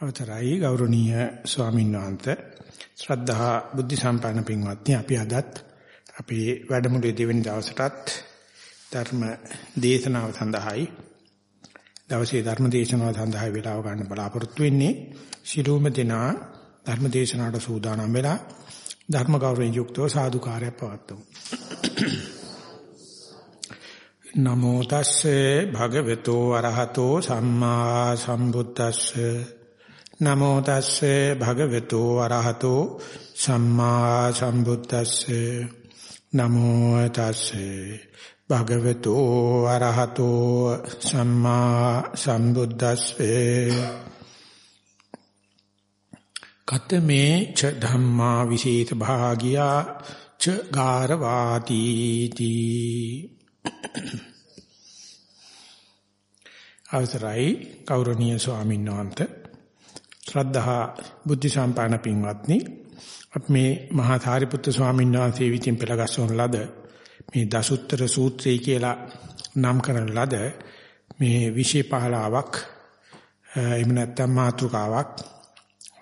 අවතරයි ගෞරවනීය ස්වාමීන් වහන්සේ. ශ්‍රද්ධා බුද්ධ සම්පන්න පින්වත්නි අපි අදත් අපේ වැඩමුළුවේ දෙවෙනි දවසටත් ධර්ම දේශනාව සඳහායි දවසේ ධර්ම දේශනාව සඳහා වේලාව ගන්න බලාපොරොත්තු වෙන්නේ. ශිරෝම දෙනා ධර්ම දේශනාවට සූදානම් වෙලා ධර්ම ගෞරවයෙන් යුක්තව සාදුකාරයක් පවත්වමු. නමෝ තස්සේ භගවතු වරහතෝ සම්මා සම්බුද්දස්සේ නමෝ තස්සේ භගවතු වරහතෝ සම්මා සම්බුද්දස්සේ. නමෝ තස්සේ භගවතු වරහතෝ සම්මා සම්බුද්දස්සේ. කතමේ ච ධම්මා විශේෂ භාගියා ච ගාරවාති තී. අවසරයි ගෞරවනීය ස්වාමීන් වහන්සේ ශ්‍රද්ධහා බුද්ධ සම්පාදන පින්වත්නි අපි මේ මහා සාරිපුත්‍ර ස්වාමීන් වහන්සේ විසින් පෙළගස්වන ලද මේ දසුත්තර සූත්‍රය කියලා නම් කරන ලද මේ විශේෂ පහලාවක් එහෙම නැත්නම් මාතෘකාවක්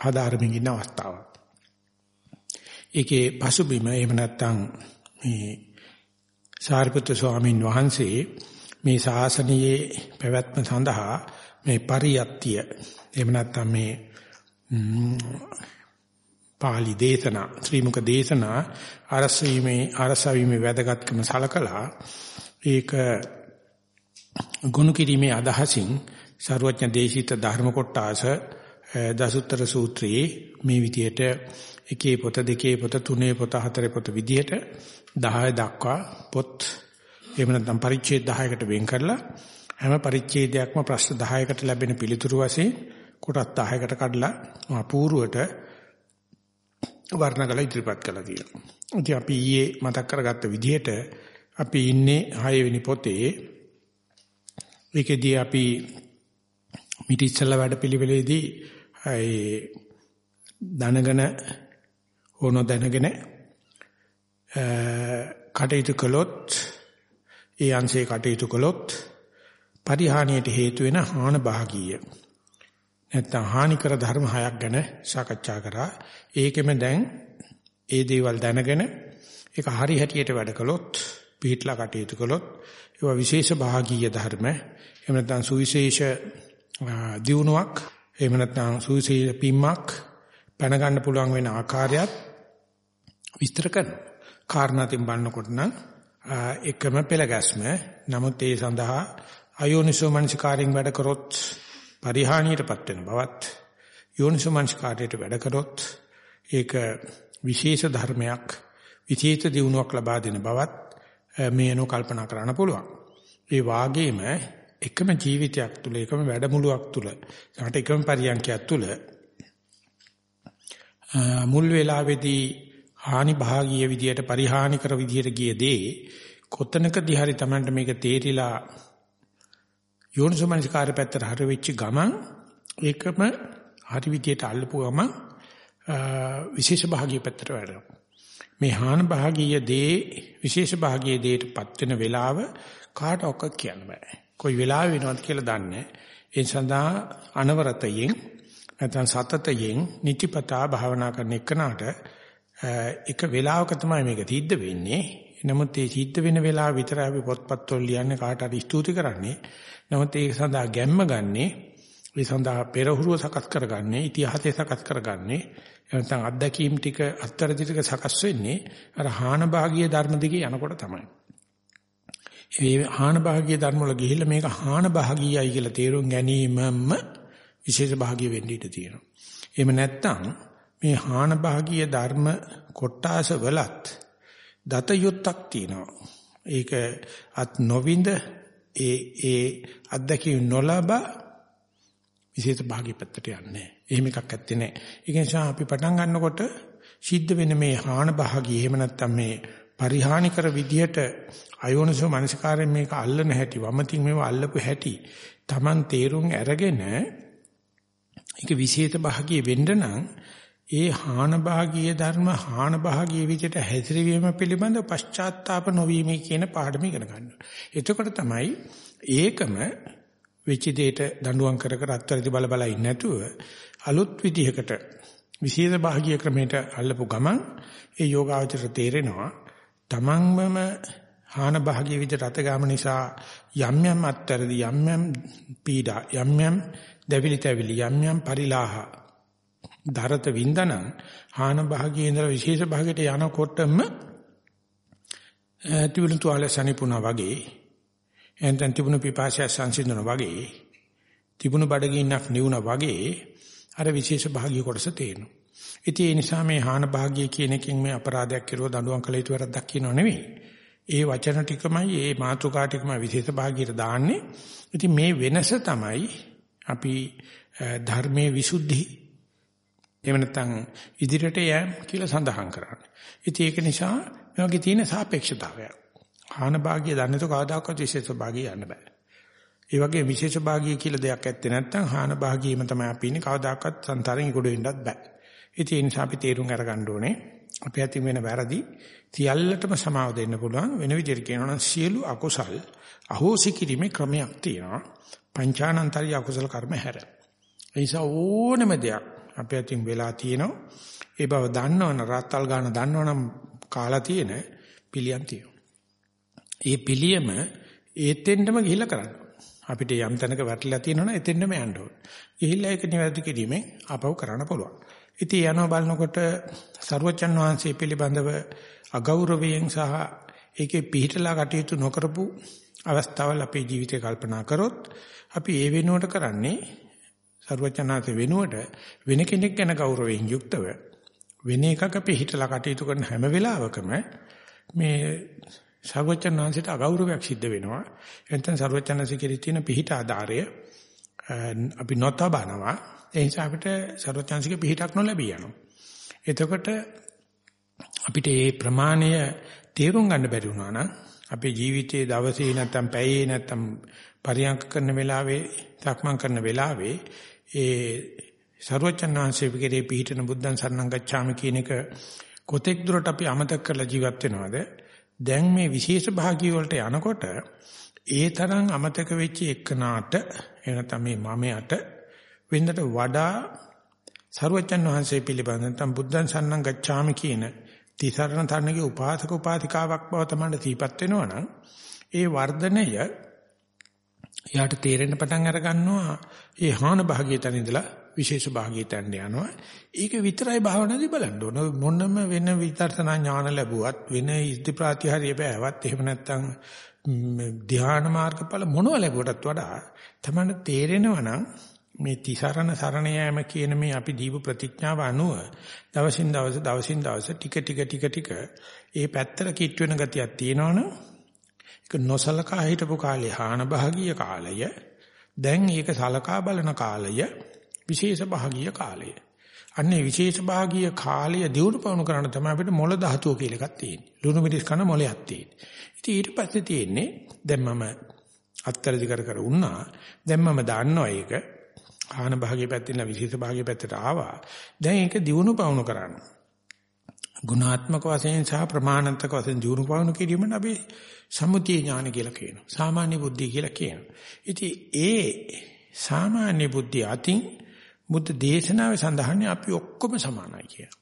ආධාරමින් ඉන්න අවස්ථාවක්. ඒකේ පසුබිම එහෙම නැත්නම් මේ සාරිපුත්‍ර ස්වාමීන් වහන්සේ මේ ශාසනයේ පැවැත්ම සඳහා මේ පරියත්තිය එහෙම නැත්නම් මේ පාලි දේශනා ත්‍රිමුඛ දේශනා අරසීමේ අරසවීමේ වැදගත්කම සලකලා ඒක ගුණ කිරීමේ අදහසින් ਸਰවඥ දේශිත ධර්ම කොටාස දසුත්තර සූත්‍රයේ මේ විදියට එකේ පොත දෙකේ පොත තුනේ පොත හතරේ පොත විදියට 10 දක්වා පොත් එහෙම නැත්නම් පරිච්ඡේද 10කට වෙන් කරලා හැම පරිච්ඡේදයක්ම ප්‍රශ්න 10කට ලැබෙන පිළිතුරු වශයෙන් කොටස් 10කට කඩලා අපූර්වට වර්ණගල ඉදිරිපත් කළා තියෙනවා. ඉතින් අපි ඊයේ මතක් කරගත්ත විදිහට අපි ඉන්නේ 6 වෙනි පොතේ. ඒකෙදී අපි මිටිස්සල වැඩපිළිවෙලේදී ඒ දැනගෙන ඕන දැනගෙන කටයුතු කළොත් ඒ අංශේ කටයුතු කළොත් පරිහානියට හේතු වෙන හාන භාගීය නැත්නම් හානිකර ධර්ම හයක් ගැන සාකච්ඡා කරා. ඒකෙම දැන් ඒ දේවල් දැනගෙන ඒක හරි හැටියට වැඩ කළොත්, පිළිట్లా කටයුතු කළොත්, ඒවා විශේෂ භාගීය ධර්ම, එහෙම නැත්නම් සුවිශේෂ දියුණුවක්, එහෙම නැත්නම් සුවිශේෂ පිම්මක් පැන ගන්න පුළුවන් වෙන ආකාරයත් විස්තර කරනවා. කාරණාතින් බලනකොට නම් එකම පෙළ ගැස්ම. නමුත් ඒ සඳහා අයෝනිසෝ මනසිකාරයෙන් වැඩ කරොත් පරිහානියටපත් වෙන බවත් යෝනිසමංස්කාරයට වැඩ කරොත් ඒක විශේෂ ධර්මයක් විශේෂ දියුණුවක් ලබා දෙන බවත් මේ අනුව කල්පනා කරන්න පුළුවන්. ඒ වාගේම එකම ජීවිතයක් තුළ එකම වැඩමුළුවක් තුළ සමහර එකම පරියන්කයක් තුළ මුල් වේලාවේදී හානි භාගීය විදියට පරිහානි කර විදියට ගිය දේ කොතනකදී හරි Tamanට මේක තේරිලා යෝනිසෝමනසිකාරය පැත්තට හර වෙච්ච ගමන් ඒකම හරි විදියට අල්ලපු ගමන් විශේෂ භාගීය පැත්තට වැඩෙනවා. මේ හාන භාගීය දේ විශේෂ භාගීය දේටපත් වෙන වෙලාව කාට ඔක්ක කියන්න බෑ. කොයි වෙලාවෙ වෙනවද කියලා දන්නේ ඒ සඳහා අනවරතයෙන් නැත්නම් සතතයෙන් නිතිපතා භාවනා කරන එකනට එක වෙලාවක තමයි මේක සිද්ධ වෙන්නේ. නමුත් ඒ සිද්ධ වෙන වෙලාව විතරයි අපි පොත්පත්වල ලියන්නේ කාට හරි ස්තුති කරන්නේ. නමුත් ඒක සඳහා ගැම්ම ගන්නේ ඒ සඳහා පෙරහුරුව සකස් කරගන්නේ ඉතිහාසය සකස් කරගන්නේ නැත්නම් අත්දැකීම් ටික අත්තරදි ටික සකස් වෙන්නේ අර හාන භාගීය ධර්ම දිගේ යනකොට තමයි. මේ හාන භාගීය ධර්ම වල ගිහිල්ලා මේක හාන භාගීයයි කියලා තේරුම් ගැනීමම විශේෂ භාගීය වෙන්න ඉඩ තියෙනවා. එහෙම නැත්නම් මේ හාන භාගීය ධර්ම කොටාස වලත් දත යුත්තක් තියෙනවා. ඒක අත් නොවින්ද ඒ ඒ අත්දැකීම් නොලබ විශේෂ භාගීපත්තට යන්නේ. එහෙම එකක් ඇත්තේ නැහැ. ඒ නිසා අපි පටන් ගන්නකොට සිද්ධ වෙන මේ හාන භාගී එහෙම නැත්නම් මේ පරිහානි කර විදියට අයෝනසෝ මනසකාරයෙන් මේක අල්ලන හැටි වමතින් මේව අල්ලපු හැටි Taman තේරුම් අරගෙන ඒක විශේෂ භාගී වෙන්න නම් ඒ හාන භාගීය ධර්ම හාන භාගීය විදිහට හැසිරවීම පිළිබඳ පශ්චාත්තාප නොවීම කියන පාඩම ඉගෙන ගන්න. එතකොට තමයි ඒකම වෙච්ච දෙයට දඬුවම් කර කර අත්තරදි බල බල ඉන්නේ නැතුව අලුත් විදිහකට විශේෂ භාගීය ක්‍රමයට අල්ලපු ගමන් ඒ යෝගාවචර තේරෙනවා තමන්මම හාන භාගීය විදිහට අත ගාම නිසා යම් යම් අත්තරදි යම් යම් පීඩා යම් යම් දෙවිලි තැවිලි යම් යම් පරිලාහ දරත වින්දනං හාන භාගයේ ඉඳලා විශේෂ භාගයට යනකොටම තිබුණු තුවාල සනිපුණා වගේ එන්ටන් තිබුණු පිපාසය සංසිඳන වගේ තිබුණු බඩගින්නක් නිවුණා වගේ අර විශේෂ භාගිය කොටස තේරෙනවා. ඉතින් ඒ නිසා මේ හාන භාගිය කියන එකෙන් මේ අපරාධයක් කෙරුව දඬුවම් කළ යුතු වැරද්දක් කියනව නෙවෙයි. ඒ වචන ටිකමයි ඒ මාතෘකා ටිකමයි විශේෂ භාගියට දාන්නේ. ඉතින් මේ වෙනස තමයි අපි ධර්මයේ විසුද්ධි එහෙම නැත්නම් ඉදිරියට යෑම කියලා සඳහන් කරන්නේ. ඉතින් ඒක නිසා මේ වගේ තියෙන සාපේක්ෂතාවයක්. හාන භාග්‍ය දන්නේ તો කවදාකවත් විශේෂ භාග්‍ය යන්න බෑ. ඒ වගේ විශේෂ භාග්‍ය කියලා දෙයක් ඇත්තේ නැත්නම් හාන භාග්‍යෙම තමයි අපි ඉන්නේ කවදාකවත් සංතරෙන් ඉගොඩ වෙන්නත් බෑ. ඉතින් ඒ නිසා අපි තේරුම් අරගන්න ඕනේ අපි අතින් වෙන වැරදි සියල්ලටම සමාව දෙන්න පුළුවන් වෙන විදිහට කියනවා නම් සියලු අකුසල් අහෝසි කිරීමේ ක්‍රමයක් තියෙනවා. පංචානන්තරි අකුසල කර්ම හැර. ඒ නිසා ඕනම දෙයක් අපේ අතින් වෙලා තියෙනවා. ඒ බව දන්නවනම් රාත්තල් ගන්න දන්නවනම් කාලා තියෙන පිළියම් තියෙනවා. ඒ පිළියම ඒතෙන්ටම ගිහිල්ලා කරන්න. අපිට යම් තැනක වැටලා තියෙනවනම් එතෙන්ටම යන්න ඕන. ගිහිල්ලා ඒක නිවැරදි කිරීමෙන් අපව කරන්න පුළුවන්. ඉතින් යනවා බලනකොට සරුවචන් වහන්සේ පිළිබඳව අගෞරවයෙන් සහ ඒකේ පිළිහිටලා කටයුතු නොකරපු අවස්ථාවල් අපේ ජීවිතේ කල්පනා කරොත් අපි ඒ වෙනුවට කරන්නේ සරුවචනාත වෙනුවට වෙන කෙනෙක් ගැන ගෞරවයෙන් යුක්තව වෙන එකක පිළිහිටලා කටයුතු කරන හැම වෙලාවකම මේ සර්වචනාංශයට අගෞරවයක් සිද්ධ වෙනවා. එතෙන් සර්වචනාංශ කෙරෙහි තියෙන පිහිට ආධාරය අපි නොතබනවා. ඒ නිසා අපිට සර්වචනාංශික පිහිටක් නොලැබී යනවා. එතකොට අපිට මේ ප්‍රමාණය තේරුම් ගන්න බැරි වුණා නම් අපේ ජීවිතයේ දවසේ නැත්තම් පැයේ නැත්තම් පරියන්ක කරන වෙලාවේ සක්මන් කරන වෙලාවේ ඒ සර්වචනාංශයේ විකේ පිහිටන බුද්ධං සරණං ගච්ඡාමි කියන එක කොතෙක් දුරට අපි අමතක කරලා ජීවත් වෙනවද? දැන් මේ විශේෂ භාගිය වලට යනකොට ඒ තරම් අමතක වෙච්ච එකනාට එනතම මේ මමයට වෙනදට වඩා සරුවචන් වහන්සේ පිළිබඳ නැත්නම් බුද්ධං සන්නං ගච්ඡාමි කියන තිසරණ තරණගේ උපාසක උපාසිකාවක් බව තමයි තීපත් වෙනවනම් ඒ වර්ධනය යාට තේරෙන්න පටන් අර ගන්නවා ඒ හාන භාගයේ තන ඉඳලා විශේෂ භාගයේ තැන්න යනවා. ඒක විතරයි භාවනාදී බලන්න ඕන. මොනම වෙන විදර්ශනා ඥාන ලැබුවත් වෙන ඉද්ධි ප්‍රාතිහාර්ය බෑවත් එහෙම නැත්නම් ධ්‍යාන මාර්ගඵල මොනව ලැබුවටත් වඩා තමයි තේරෙනවා නම් මේ තිසරණ සරණ යෑම කියන මේ අපි දීප ප්‍රතිඥාව අනුව දවසින් දවස දවසින් දවස ටික ටික ටික ටික ඒ පැත්තට කිට් වෙන ගතියක් තියෙනවනේ ඒක නොසලකා හිටපු කාලේ හාන භාගීය කාලය දැන් ඒක සලකා බලන කාලය විශේෂ භාගීය කාලය. අන්නේ විශේෂ භාගීය කාලය දියුණු පවණු කරන්න තමයි අපිට මොළ ධාතුව කියලා එකක් තියෙන්නේ. ලුණු මිරිස් කන මොලයක් තියෙන්නේ. ඉතින් ඊට පස්සේ තියෙන්නේ දැන් මම අත්තරදි කර කර වුණා. දැන් මම දන්නවා ඒක. ආහන භාගයේ පැත්තෙන් විශේෂ භාගයේ පැත්තට ආවා. දැන් ඒක දියුණු පවණු කරන්න. ගුණාත්මක වශයෙන් සහ ප්‍රමාණාත්මක වශයෙන් දියුණු පවණු කිරීමෙන් අපි සම්මුතිය ඥාන කියලා කියනවා. සාමාන්‍ය බුද්ධිය කියලා කියනවා. ඉතින් ඒ සාමාන්‍ය බුද්ධිය අතින් බුද්ධ දේශනාවේ සඳහන්නේ අපි ඔක්කොම සමානයි කියලා.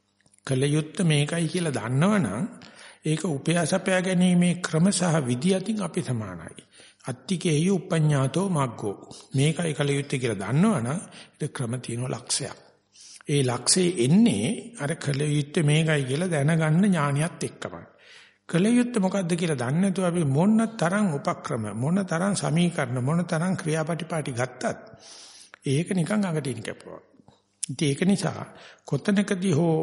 කල යුත්තේ මේකයි කියලා දන්නවනම් ඒක උපයාසපයා ගැනීමේ ක්‍රම සහ විදි අතින් අපි සමානයි. අත්තිකේය උපඤ්ඤාතෝ මග්ගෝ. මේකයි කල යුත්තේ කියලා දන්නවනම් ඒක ක්‍රම තියෙන ලක්ෂයක්. ඒ ලක්ෂේ එන්නේ අර කල යුත්තේ මේකයි කියලා දැනගන්න ඥානියත් එක්කමයි. කල යුත්තේ මොකද්ද කියලා දන්නේ නැතුව අපි මොන තරම් උපක්‍රම මොන තරම් සමීකරණ මොන තරම් ක්‍රියාපටිපාටි ගත්තත් ඒක නිකන් අඟටින් කැපුවා. ඉතින් ඒක නිසා කොතනකදී හෝ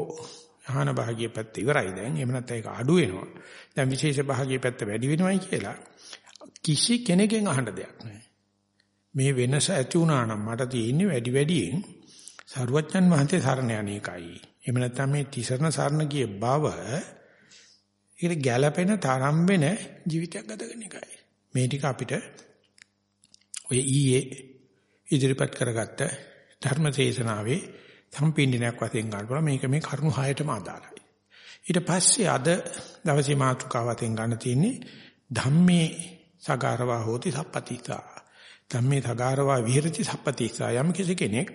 ආහන භාගිය පැත්ත ඉවරයි දැන්. එහෙම නැත්නම් ඒක අඩු වෙනවා. දැන් විශේෂ භාගිය පැත්ත වැඩි වෙනවයි කියලා කිසි කෙනෙක්ගෙන් අහන්න දෙයක් නැහැ. මේ වෙනස ඇති වුණා නම් මට තියෙන්නේ වැඩි වැඩියෙන් සරුවච්චන් වහන්සේ සරණ යන එකයි. එහෙම නැත්නම් මේ තිසරණ සරණ ගිය බව ඒකට ගැළපෙන තරම් වෙන ජීවිතයක් ගත කරන එකයි. මේ ටික අපිට ඔය ඊයේ ඉදිරිපත් කරගත්ත ධර්ම දේශනාවේ සම්පින්ඩනයක් වශයෙන් ගන්නවා මේක මේ කරුණු හයටම අදාළයි. ඊට පස්සේ අද දවසේ මාතෘකාව වශයෙන් ගන්න තියෙන්නේ ධම්මේ සගාරවා හෝති සප්පතිසා. ධම්මේ සගාරවා විහෙරති සප්පතිසා යම් කිසි කෙනෙක්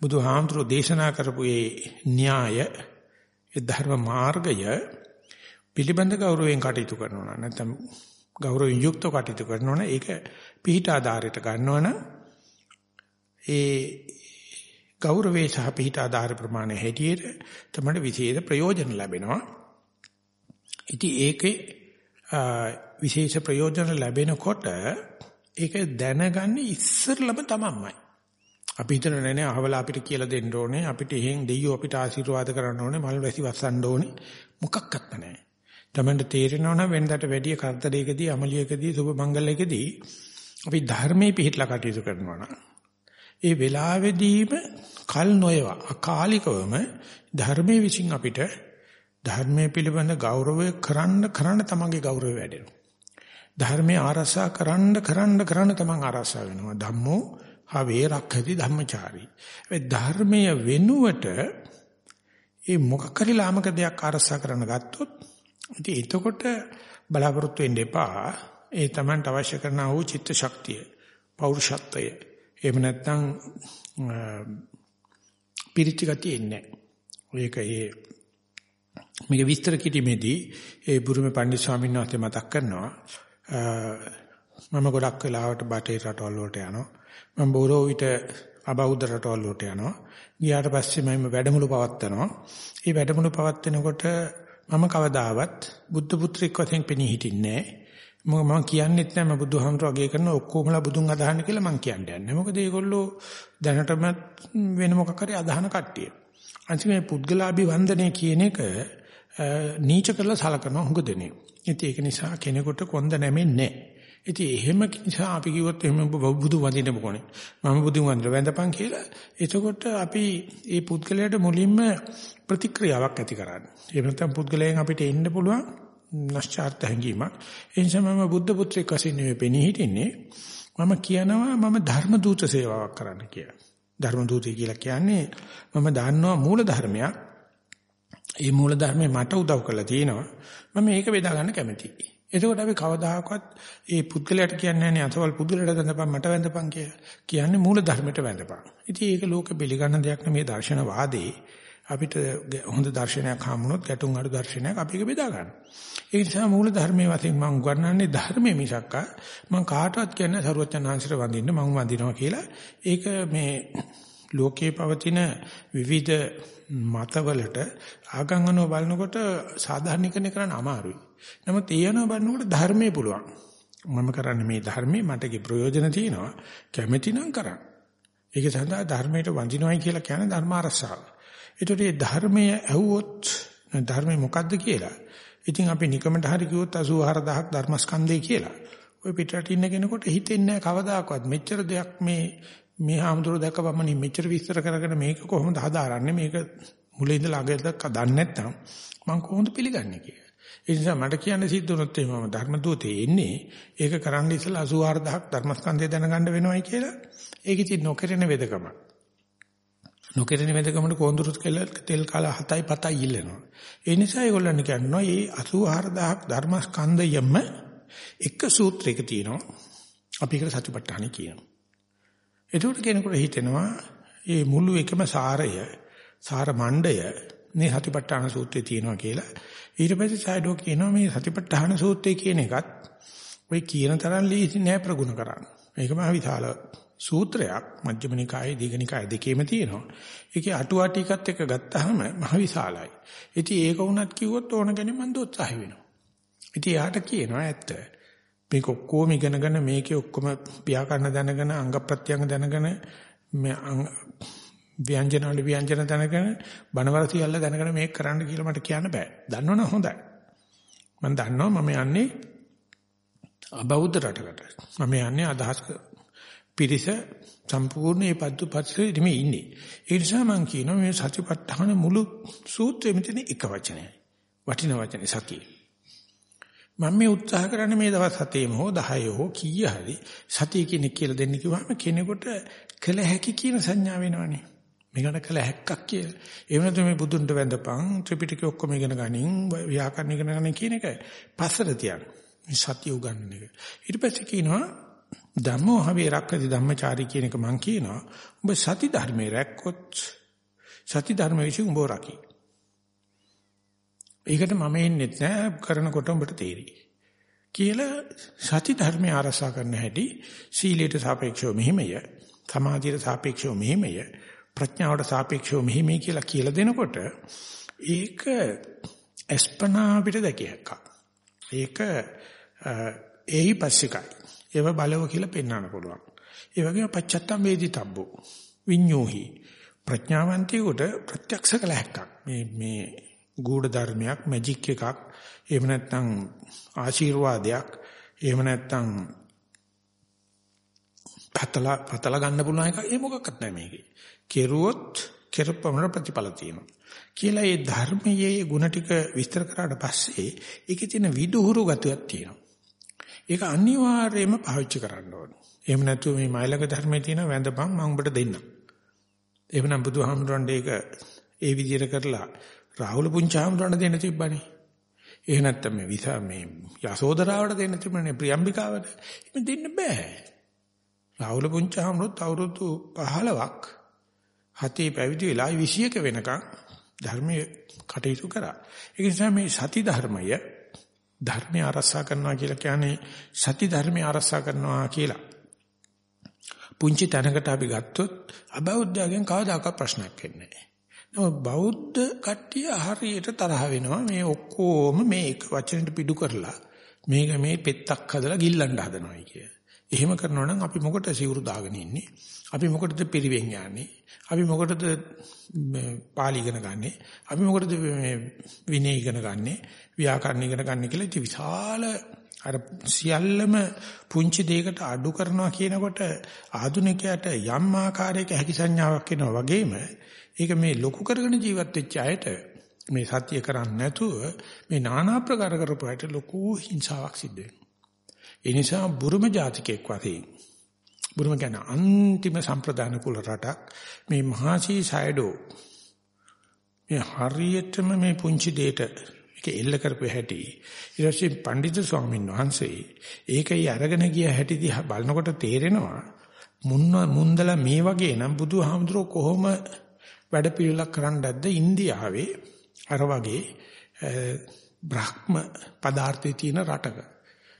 බුදුහාමුදුරෝ දේශනා කරපු ඒ න්‍යාය ඒ ධර්ම මාර්ගය පිළිබඳ ගෞරවයෙන් කටයුතු කරනවා නැත්නම් ගෞරවයෙන් යුක්තව කටයුතු කරනවා නම් ඒක පිහිට ආධාරයට ගන්නවා නම් ඒ ගෞරවයේ සහ පිහිට ආධාර ප්‍රමාණය හැටියට තමයි විශේෂ ප්‍රයෝජන ලැබෙනවා. ඉතින් ඒකේ විශේෂ ප්‍රයෝජන ලැබෙනකොට ඒක දැනගන්නේ ඉස්සරළම තමන්මයි. අපි හිතන නෑනේ අහවලා අපිට කියලා දෙන්න ඕනේ අපිට එහෙන් දෙයියෝ අපිට ආශිර්වාද කරන්න ඕනේ මල් වැසි වස්සන්න ඕනේ මොකක්වත් නැහැ. තමන්ට තේරෙනවා නම් වෙනදාට වැඩිය කරදරයකදී අමලියකදී සුබ මංගලයකදී අපි ධර්මයේ පිහිටලා කටයුතු කරනවා නම් ඒ වෙලාවේදීම කල් නොයවා අකාලිකවම ධර්මයේ විසින් අපිට ධර්මයේ පිළිබඳ ගෞරවය කරන්න කරන්න තමන්ගේ ගෞරවය වැඩෙනවා. ධර්මයේ ආරසා කරන්න කරන්න කරන්න තමන් ආරසා වෙනවා. ධම්මෝ හවේ රක්ඛති ධම්මචාරී. ඒ ධර්මයේ වෙනුවට ඒ මොකක් හරි ලාමක දෙයක් ආරසා කරන්න ගත්තොත් ඉතින් එතකොට බලාපොරොත්තු වෙන්න එපා. ඒ තමන්ට අවශ්‍ය කරන වූ චිත්ත ශක්තිය, පෞරුෂත්වය. එහෙම නැත්නම් පිරිච්ච ගතිය එන්නේ නැහැ. ඒක ඒ මේක විස්තර කිරීමේදී ඒ බුරුමේ පණ්ඩිත ස්වාමීන් වහන්සේ මතක් කරනවා මම ගොඩක් වෙලාවට බටේ රටවල් වලට යනවා. මම බොරෝ විට අබෞද්ධ රටවල් වලට යනවා. ගියාට පස්සේ මම වැඩමුළු පවත්වනවා. මේ වැඩමුළු පවත්වනකොට මම කවදාවත් බුද්ධ පුත්‍රෙක් වශයෙන් පෙනී හිටින්නේ නැහැ. මම කියන්නෙත් නැහැ මම බුදුහාමුදුරුවෝ අගය කරන ඔක්කොමලා බුදුන් අදහන්න කියලා මම කියන්නේ නැහැ. මොකද ඒගොල්ලෝ දැනටම වෙන මොකක් හරි අදහන කට්ටිය. අන්තිමේ පුද්ගලාභි වන්දනය කියන එක නීච කරලා සලකනවා හුඟ දෙනේ. ඉතින් ඒක නිසා කෙනෙකුට කොන්ද නැමෙන්නේ නැහැ. ඉතින් එහෙම නිසා අපි කිව්වොත් එහෙම බුදු වඳින්න ඕනේ. මම බුදුන් වඳින වැඳපන් කියලා. එතකොට අපි මේ පුද්ගලයාට මුලින්ම ප්‍රතික්‍රියාවක් ඇති කරන්නේ. එහෙම නැත්නම් පුද්ගලයන් අපිට එන්න පුළුවන් නැස්චාර්ත හැඟීමක්. ඒ නිසා මම බුද්ධ පුත්‍රයෙක් වශයෙන් නෙවෙයි පෙනී හිටින්නේ. මම කියනවා මම ධර්ම දූත සේවාවක් කරන්න කියලා. ධර්ම දූතය කියලා කියන්නේ මම දන්නවා මූල ධර්මයක්. ඒ මූල ධර්මේ මට උදව් කරලා තියෙනවා. මම මේක බෙදා ගන්න කැමතියි. එතකොට අපි කවදාකවත් ඒ පුද්ගලයාට කියන්නේ නැහැ අසවල් පුද්ගලයාට වැඳපන් මට වැඳපන් කියලා. කියන්නේ මූල ධර්මයට වැඳපන්. ඉතින් ඒක ලෝක පිළිගන්න දෙයක් නෙමේ දර්ශනවාදී. අපිට හොඳ දර්ශනයක් හම්බුනොත් ගැටුම් අඩු දර්ශනයක් අපි ඒක බෙදා ගන්න. ඒ නිසා මූල ධර්මයේ වශයෙන් මම උගන්වන්නේ ධර්මයේ මිසක්ක මම කාටවත් කියන්නේ සරුවචනාංශයට වඳින්න මම වඳිනවා කියලා. ඒක මේ ලෝකේ පවතින විවිධ මතවලට ආගම්වනව බලනකොට සාධාරණීකරණය කරන්න අමාරුයි. නමුත් ඒ යනවා බලනකොට ධර්මයේ පුළුවන්. මම කරන්නේ මේ ධර්මයේ මටගේ ප්‍රයෝජන තියෙනවා. කැමැති නම් කරන්න. ඒක සඳහා ධර්මයට වඳිනවයි කියලා කියන්නේ ධර්ම අරසාව. ඒතකොට මේ ධර්මය ඇහුවොත් ධර්මය මොකද්ද කියලා. ඉතින් අපි නිකමට හරි කිව්වොත් 84000ක් ධර්මස්කන්ධය කියලා. ඔය පිටරට ඉන්න කෙනෙකුට හිතෙන්නේ නැහැ කවදාකවත් මෙච්චර දෙයක් මේ මේ ආමතුරු දැකපම මෙච්චර විස්තර කරගෙන මේක කොහොමද හදාරන්නේ මේක මුලින් ඉඳලා අග දක්වා දන්නේ නැත්නම් මම කොහොමද පිළිගන්නේ කියලා. ඒ නිසා මට කියන්න සිද්ධ වුණොත් එහෙම ධර්ම දූතේ එන්නේ ඒක කරන්න ඉස්සලා 84000ක් ධර්මස්කන්ධය දැනගන්න වෙනවයි කියලා. ඒක ඉතින් නොකරන වෙදකම. නොකරන වෙදකමට කොඳුරුත් කියලා තෙල් කාලා 7යි 7යි ඉල්ලනවා. ඒ නිසා ඒගොල්ලන් කියනවා මේ 84000ක් ධර්මස්කන්ධයම එක සූත්‍රයක තියෙනවා. අපි ඒකට සතිපට්ඨාන කියනවා. එතකොට කෙනෙකුට හිතෙනවා මේ මුළු එකම සාරය සාර මණ්ඩය මේ සතිපට්ඨාන සූත්‍රයේ තියෙනවා කියලා. ඊට පස්සේ සයිඩෝ කියනවා මේ සතිපට්ඨාන සූත්‍රය කියන එකත් ඔය කියන තරම් ලීසි නෑ ප්‍රගුණ කරන්න. මේක මහ විශාල සූත්‍රයක් මජ්ක්‍ධිම නිකායේ දීඝනිකායේ දෙකේම තියෙනවා. ඒකේ අටුවා ටිකත් එක ගත්තාම මහ විශාලයි. ඉතින් ඒක වුණත් කිව්වොත් ඕන ගැනීම මන් දෝත්සාහි වෙනවා. ඉතින් යාට කියනවා ඇත්ත. මේක ඔක්කොම ඉගෙනගෙන මේකේ ඔක්කොම ව්‍යාකරණ දැනගෙන අංග ප්‍රත්‍යංග දැනගෙන ව්‍යංජන වල ව්‍යංජන දැනගෙන බණවර සියල්ල දැනගෙන මේක කරන්න කියලා මට කියන්න බෑ. දන්නවනම් හොඳයි. මම දන්නවා මම යන්නේ අබෞද්ධ රටකට. මම යන්නේ අදහස් පිරිස සම්පූර්ණ මේ පද්දු පත්‍රෙ මේ ඉන්නේ. ඒ නිසා මම කියනවා මේ සතිපට්ඨාන මුළු සූත්‍රෙ මෙතන එක වචනයයි. වටින වචනේ සතිය. මම මේ උත්සාහ කරන්නේ මේ දවස් 7ෙම හෝ 10 හෝ කීය හරි සතිය කියන කියලා දෙන්න කිව්වම කෙනෙකුට කළ හැකි කියන සංඥා වෙනවනේ. මේකට කළ හැක්කක් කියලා. ඒ වෙනතු මේ බුදුන්ට වැඳපන් ත්‍රිපිටකය ඔක්කොම ඉගෙන ගනින් ව්‍යාකරණ ඉගෙන ගන්න කියන එක පස්සට තියන්න. මේ සතිය උගන්වන එක. ඊට පස්සේ කියනවා ධම්මෝ හවේ රක්කති ධම්මචාරී කියන එක මං කියනවා. ඔබ සති ධර්මයේ රැක්කොත් සති ධර්ම විශ්ව උඹ රකි. ඒකට මම එන්නේ නැහැ කරනකොට උඹට තේරෙයි. කියලා සති ධර්මය ආරසා කරන්න හැටි සීලයට සාපේක්ෂව මෙහිමය සමාධියට සාපේක්ෂව මෙහිමය ප්‍රඥාවට සාපේක්ෂව මෙහිමයි කියලා කියලා දෙනකොට ඒක අස්පනා අපිට දැකියක්ක. ඒක එහි පස්සිකයි. ඒව බලව කියලා පෙන්වන්න පුළුවන්. ඒ වගේම පච්චත්තම් වේදිතබ්බෝ විඤ්ඤෝහි ප්‍රඥාවන්තයෙකුට ප්‍රත්‍යක්ෂ කළ හැක්කක්. මේ මේ ගුඪ ධර්මයක් මැජික් එකක් එහෙම නැත්නම් ආශිර්වාදයක් එහෙම නැත්නම් පතලා පතලා ගන්න පුළුවන් එක ඒ මොකක්වත් නැහැ මේකේ. කෙරුවොත් කෙරපමණ ප්‍රතිඵල තියෙනවා. කියලා ඒ ධර්මයේ ಗುಣ ටික විස්තර කරාට පස්සේ ඒකේ තියෙන විදුහුරු ගතියක් තියෙනවා. ඒක අනිවාර්යයෙන්ම පාවිච්චි කරන්න ඕනේ. එහෙම නැතුව මේ මයිලක ධර්මයේ තියෙන වැඳපන් මම උඹට දෙන්නම්. එහෙමනම් බුදුහාමුදුරන්ට ඒක ඒ විදිහට කරලා රාහුල පුංචාමුදුරන්ට දෙන්න තිබ්බනේ. එහෙ නැත්නම් මේ විසා මේ යසෝදරාවට දෙන්න තිබුණේ ප්‍රියම්බිකාවට. එහෙම දෙන්න බෑ. රාහුල පුංචාමුරුත් අවුරුදු 15ක් හතේ පැවිදි වෙලා 21 වෙනකන් ධර්මයේ කටයුතු කරා. ඒ නිසා මේ සති ධර්මය ධර්මය ආරසා කරනවා කියලා කියන්නේ සති ධර්මය ආරසා කරනවා කියලා. පුංචි තැනකට අපි ගත්තොත් අබෞද්ධයෙන් කවදාකවත් ප්‍රශ්නයක් වෙන්නේ නැහැ. බෞද්ධ කට්ටිය හරියට තරහ වෙනවා මේ ඔක්කොම මේ එක වචනෙට පිටු කරලා මේක මේ පෙත්තක් හදලා ගිල්ලන්න හදනවායි කිය. එහෙම කරනවා නම් අපි මොකටද සිවුරු දාගෙන ඉන්නේ? අපි මොකටද පිරිවෙන් යන්නේ? අපි මොකටද පාලි ඉගෙන ගන්නෙ? අපි මොකටද මේ විනය ඉගෙන ගන්නෙ? ව්‍යාකරණ ඉගෙන ගන්නෙ කියලා ඉති විශාල අර සියල්ලම පුංචි දෙයකට අඩු කරනවා කියනකොට ආධුනිකයට යම් ආකාරයක හැකි සංඥාවක් එනවා වගේම ඒක මේ ලොකු කරගෙන ජීවත් වෙච්ච අයට මේ සත්‍ය කරන්නේ නැතුව මේ নানা ප්‍රකාර කරපුවාට ලොකු හිංසාවක් සිද්ධ වෙනවා. ඒ නිසා බුරුම ජාතිකෙක් වශයෙන් බුරුම කියන අන්තිම සම්ප්‍රදාන කුල රටක් මේ මහසී සයඩෝ මේ හරියටම මේ පුංචි දෙයට ඒක එල්ල කරපු හැටි. ඊට පස්සේ පඬිතු ස්වාමීන් වහන්සේ ඒකයි අරගෙන ගිය හැටි දිහා බලනකොට තේරෙනවා මුන්න මුන්දලා මේ වගේ නම් බුදුහාමුදුරුවෝ කොහොම වැඩ පිළිලක් කරන්න නැද්ද ඉන්දියාවේ? අර වගේ බ්‍රහ්ම පදාර්ථයේ තියෙන රටක.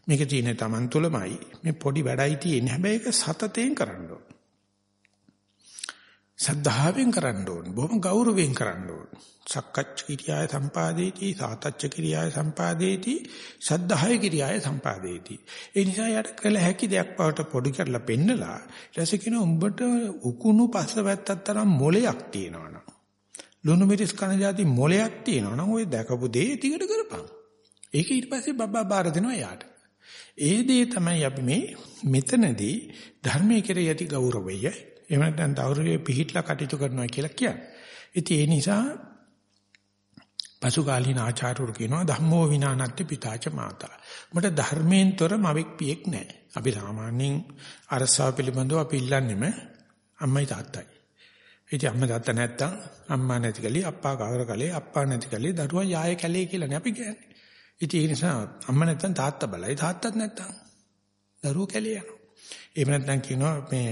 මේක තියෙන Taman තුලමයි මේ පොඩි වැඩයි තියෙන්නේ. හැබැයි ඒක සතතෙන් කරන්න ඕන. සද්ධාවෙන් කරන්න ඕන. බොහොම ගෞරවයෙන් කරන්න ඕන. සක්කච්ඡ කිරියාය සම්පාදේති, සාතච්ඡ කිරියාය සම්පාදේති, සද්ධාය කිරියාය සම්පාදේති. ඒ නිසා යට කළ හැකි දෙයක් බවට පොඩි කරලා පෙන්නලා ඊටසේ කියන උඹට උකුණු පස්ස වැත්තක් තරම් මොලයක් තියෙනවනම්. ලුණු මිරිස් කන જાති මොලයක් තියෙනවනම් ওই දැකපු දේ ටිකට කරපන්. ඒක ඊට පස්සේ බබා බාර දෙනවා යාට. ඒ දේ තමයි අපි මේ මෙතනදී ධර්මයේ කෙරෙහි ඇති ගෞරවය එහෙම නැත්නම් දෞර්යය පිහිట్లా කටයුතු කරනවා කියලා කියන්නේ. ඉතින් ඒ නිසා පසුකාලීන ආචාර්යවරු කියනවා ධම්මෝ විනානත්ති පිතාච මාතා. මට ධර්මයෙන් තොර මවෙක් පියෙක් නැහැ. අපි සාමාන්‍යයෙන් අරසාව පිළිබඳව අපි ඉල්ලන්නේම අම්මයි තාත්තයි. ඉතින් අම්මා තාත්තා නැත්තම් අම්මා නැති කලේ අප්පා කවර කලේ අප්පා නැති කලේ දරුවා යාය කලේ කියලානේ අපි කියන්නේ. ඉතින් ඒ නිසා අම්මා නැත්තම් තාත්තා බලයි තාත්තත් නැත්තම් දරුවෝ කලේ යනවා. එහෙම නැත්නම් කියනවා මේ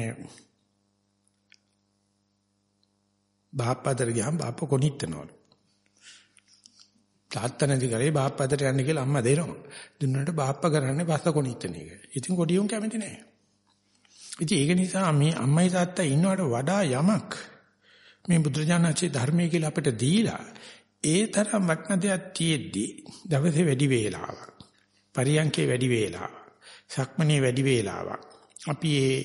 බාප්පාතර ගියාම බාප්පා කොනිටනවලු. තාත්තා නැති කරේ බාප්පාට යන්න කියලා අම්මා දෙනවා. දුන්නාට බාප්පා කරන්නේ පස්ස කොනිටන එක. ඉතින් කොඩියුන් කැමති නැහැ. ඉතින් ඒක නිසා මේ අම්මයි තාත්තා ඉන්නවට වඩා යමක් මේ බුදුරජාණන්සේ ධර්මයේ කියලා අපිට දීලා ඒ තරම් වටින දෙයක් තියෙද්දි දවසේ වැඩි වේලාවක් පරියන්කේ වැඩි වේලාවක් සක්මනේ වැඩි වේලාවක් අපි ඒ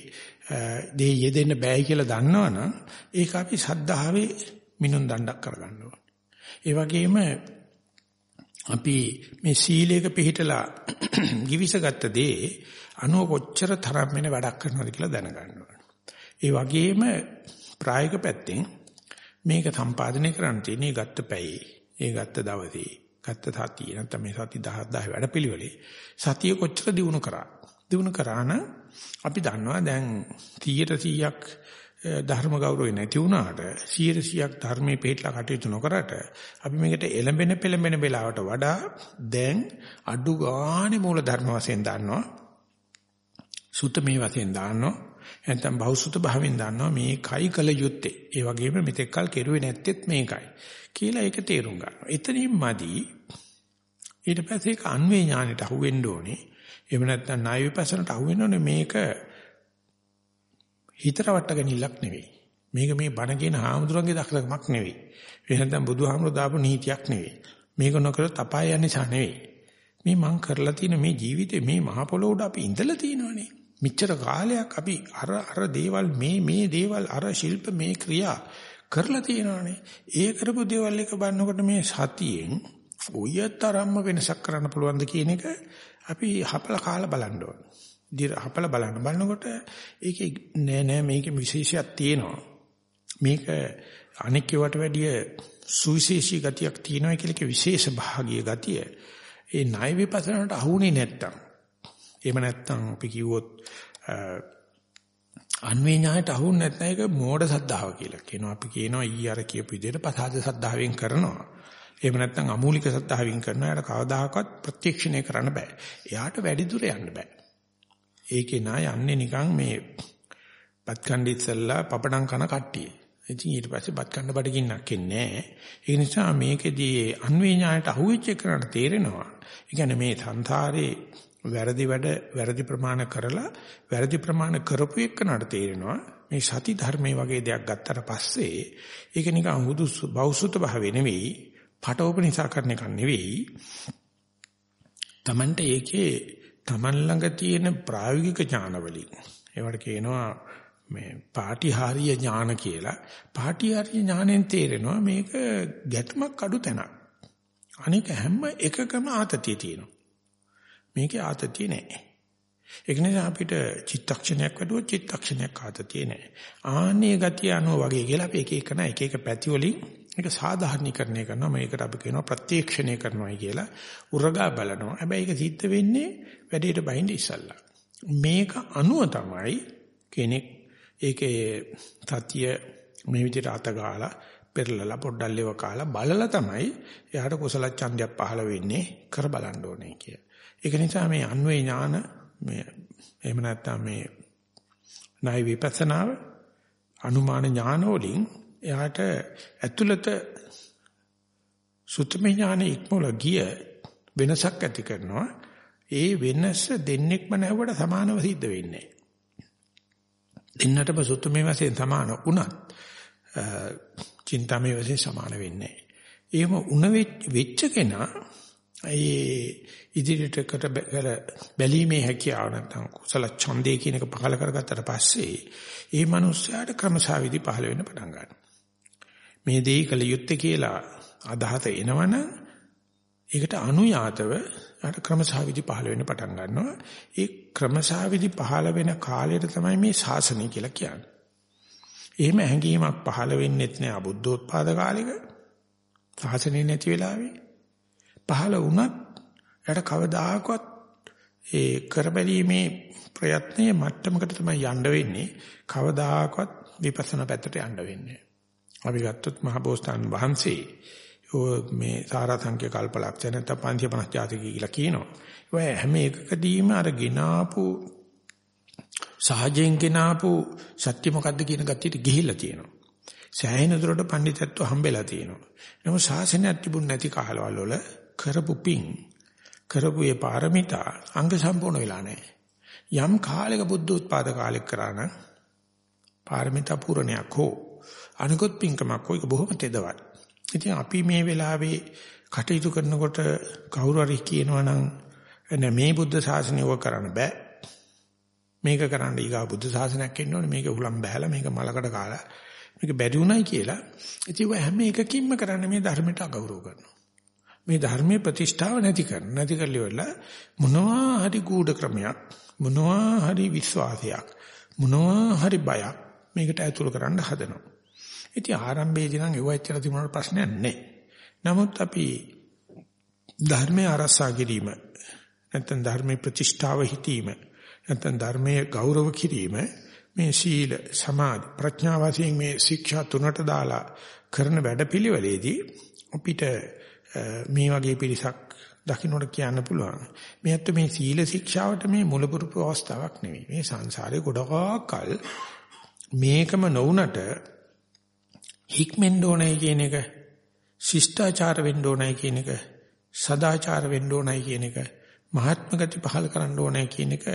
දේ යෙදෙන්න බෑ කියලා දන්නවනම් ඒක අපි සද්ධාවේ මිනුම් දණ්ඩක් කරගන්න ඕනේ. ඒ වගේම අපි මේ සීලයක පිළිහිටලා givisගත්ත දේ අනෝ කොච්චර තරම් වෙන වැඩක් කරනවද කියලා දැනගන්න ඕනේ. ඒ වගේම ප්‍රායෝගික පැත්තෙන් මේක සම්පාදනය කරන්න තියෙන්නේ ගත්ත පැයේ, ඒ ගත්ත දවසේ, ගත්ත සතිය නැත්නම් මේ සති 10 10 වැඩපිළිවෙලේ සතිය කොච්චර දිනු කරා. දිනු කරාන අපි දන්නවා දැන් 100 100ක් ධර්ම ගෞරවය නැති වුණාට 100ක් ධර්මයේ පිටලා කටයුතු නොකරට අපි මේකට එළඹෙන පෙළඹෙන වෙලාවට වඩා දැන් අඩු ගානේ මූල ධර්ම වශයෙන් දන්නවා සුත මේ වශයෙන් දානවා. නැත්නම් බෞසුත භාවයෙන් දානවා මේ කයි කල යුත්තේ. ඒ වගේම මෙතෙක් කල් කෙරුවේ නැත්තේත් මේකයි. කියලා ඒක තේරුම් ගන්නවා. එතනින් මදි ඊට පස්සේ ඒක අන්වේ ඥානෙට අහුවෙන්න ඕනේ. එහෙම නැත්නම් ණය විපස්සනට අහුවෙන්න ඕනේ මේක හිතට වට ගැනීමක් නෙවෙයි. මේක මේ බණ කියන හාමුදුරන්ගේ දක්ෂකමක් නෙවෙයි. ඒ නැත්නම් බුදුහාමුදුර දාපු නීතියක් නෙවෙයි. මේක නොකරත් අපාය යන්නේ සා නෙවෙයි. මේ මං කරලා තියෙන මේ ජීවිතේ මේ මහ පොළොව උඩ අපි ඉඳලා තියෙනවනේ. මෙච්චර කාලයක් අපි අර අර දේවල් මේ මේ දේවල් අර ශිල්ප මේ ක්‍රියා කරලා තියෙනවනේ. ඒ කරපු දේවල් එක බලනකොට මේ සතියෙන් ඔයතරම්ම වෙනසක් කරන්න පුළුවන්ද කියන එක අපි හපල කාලා බලන්න ඕන. දිර හපල බලන්න බලනකොට ඒකේ නෑ නෑ මේකේ විශේෂයක් තියෙනවා. මේක අනෙක් ඒවාට වැඩිය සුවිශේෂී ගතියක් තියෙනවා කියලා ඒක විශේෂ භාගීය ගතිය. ඒ ණය විපස්සනාට අහුනේ නැත්තම් එහෙම නැත්තම් අපි කිව්වොත් අන්වේ ඥායට අහුන්නේ නැත්නම් ඒක මෝඩ සද්ධාව කියලා කියනවා. අපි කියනවා ඊ අර කියපු විදිහට පසාද සද්ධාවෙන් කරනවා. එහෙම නැත්නම් අමූලික සද්ධාවෙන් කරනවා. එයාට කවදාකවත් ප්‍රත්‍යක්ෂණය කරන්න බෑ. එයාට වැඩි දුර යන්න බෑ. ඒකේ නා යන්නේ නිකන් මේ බත් කණ්ඩ ඉස්සල්ලා පපඩම් කන කට්ටිය. ඉතින් ඊට පස්සේ බත් කන්න බඩගින්නක් එන්නේ නැහැ. ඒ නිසා මේකෙදී අන්වේ ඥායට අහුවෙච්ච එකකට තේරෙනවා. ඒ කියන්නේ මේ සංසාරේ වැරදි වැඩ වැරදි ප්‍රමාණ කරලා වැරදි ප්‍රමාණ කරපු එකනට තේරෙනවා මේ සති ධර්මයේ වගේ දෙයක් ගත්තට පස්සේ ඒක නිකන් හුදු බෞසුත භාවේ නෙවෙයි පටෝපනිසා කරන එකක් නෙවෙයි. Tamante ඒකේ Taman ළඟ තියෙන ප්‍රායෝගික ඥානවලින්. ඒවට කියනවා මේ පාටිහාරීය ඥාන කියලා. පාටිහාරීය ඥාණයෙන් තේරෙනවා මේක ගැටමක් අඩු තැනක්. අනික හැම එකකම ආතතිය තියෙනවා. මේකේ ආතතිය නැහැ. ඒක නිසා අපිට චිත්තක්ෂණයක් වැඩුවොත් චිත්තක්ෂණයක් ආතතිය නැහැ. ආන්නේ ගතිය අනුව වගේ කියලා අපි එක එක නා එක එක පැති වලින් ඒක සාධාරණීකරණය කරනවා. මේකට අපි කියනවා ප්‍රත්‍යක්ෂණය කරනවායි කියලා. උරගා බලනවා. හැබැයි ඒක සිද්ධ වෙන්නේ වැඩේට බහිඳ ඉස්සල්ලා. මේක අනුව තමයි කෙනෙක් ඒකේ තතිය මේ විදිහට අත ගාලා පෙරලලා පොඩ්ඩක් ලෙව කාලා බලලා තමයි එයාට කුසල ඡන්දයක් පහළ වෙන්නේ කර බලන්න ඕනේ කියලා. ඒක නිසා මේ අන්වේ ඥාන මේ එහෙම නැත්නම් මේ ණය විපස්සනාව අනුමාන ඥාන වලින් එයාට ඇතුළත සුත්තම ඥාන ඉක්මවල ගිය වෙනසක් ඇති කරනවා. ඒ වෙනස දෙන්නෙක්ම නැවුවට සමානව සිද්ධ වෙන්නේ දෙන්නටම සුත්තමේ වශයෙන් සමාන වුණත් චින්තාමේ වශයෙන් සමාන වෙන්නේ එහෙම උන වෙච්ච කෙනා ඒ ඉදිරියට කර බැලීමේ හැකියාව නැත්නම් කුසල ඡන්දේ කියන එක පහල කරගත්තට පස්සේ ඒ මනුස්සයාට ක්‍රමශාවිදි පහල වෙන්න පටන් ගන්නවා. මේ දෙයි කල යුත්තේ කියලා අදහස එනවනම් ඒකට අනුයාතව අර ක්‍රමශාවිදි පහල වෙන්න පටන් ගන්නවා. ඒ ක්‍රමශාවිදි පහල වෙන කාලයට තමයි මේ ශාසනය කියලා කියන්නේ. එහෙම හැඟීමක් පහල වෙන්නෙත් නෑ අබුද්ධෝත්පාද කාලෙක. ශාසනය නැති වෙලාවේ. පහළ වුණත් එයාට කවදාකවත් ඒ කරබැලීමේ ප්‍රයත්නයේ මට්ටමකට තමයි යන්න වෙන්නේ. කවදාකවත් විපස්සනා පැත්තට යන්න වෙන්නේ. අපි ගත්තොත් මහබෝසතාන් වහන්සේ මේ සාරාංශික කල්පලක්ෂණ නැත්නම් 550 ජාතික කියලා කියනවා. ඒ හැම එකකදීම අර ගినాපු සහජයෙන් ගినాපු සත්‍ය මොකද්ද කියන ගතියට ගිහිල්ලා තියෙනවා. සෑහෙන දුරට පඬිතත්ව හම්බෙලා තියෙනවා. නමුත් ශාසනයක් තිබුණ නැති කාලවල වල කරපු පිං කරපු ඒ පාරමිතා අංග සම්පූර්ණ වෙලා නැහැ. යම් කාලයක බුද්ධ උත්පාද කාලෙක කරා නම් පාරමිතා පූර්ණයක් හෝ අනිකොත් පිංකමක් හෝ ඒක බොහොම තෙදවත්. ඉතින් අපි මේ වෙලාවේ කටයුතු කරනකොට කවුරු හරි කියනවා නම් නෑ මේ බුද්ධ ශාසනය ඔය කරන්න බෑ. මේක කරන්න ඊගා බුද්ධ ශාසනයක් එන්න ඕනේ. මේක උලම් බහැලා මේක මලකට කාලා මේක බැරි උනායි කියලා. ඉතින් හැම එකකින්ම කරන්නේ මේ ධර්මයට අගෞරව කරනවා. මේ ධර්මයේ ප්‍රතිෂ්ඨාව නැති කරන නැති කරලිවලා මොනවා හරි ගුඪ ක්‍රමයක් මොනවා හරි විශ්වාසයක් මොනවා හරි බයක් මේකට ඇතුළු කරන්න හදනවා. ඉතින් ආරම්භයේදී නම් ඒව ඇත්තට තිබුණාට ප්‍රශ්නයක් නැහැ. නමුත් අපි ධර්මයේ ආරසා කිරීම නැත්නම් ධර්මයේ ප්‍රතිෂ්ඨාව හිතීම නැත්නම් ධර්මයේ ගෞරව කිරීම මේ සීල සමාධි ප්‍රඥා වශයෙන් මේ ශික්ෂා තුනට දාලා කරන වැඩපිළිවෙලේදී අපිට මේ වගේ පිරිසක් දකින්නට කියන්න පුළුවන්. මේත් මේ සීල ශික්ෂාවට මේ මුලපුරුපු අවස්ථාවක් නෙවෙයි. මේ සංසාරේ ගොඩාක් කල් මේකම නොවුනට හික්මෙන්න ඕනයි කියන එක ශිෂ්ටාචාර වෙන්න ඕනයි කියන එක සදාචාර වෙන්න ඕනයි කියන එක මහත්ම ගති පහල කරන්න ඕනයි කියන එක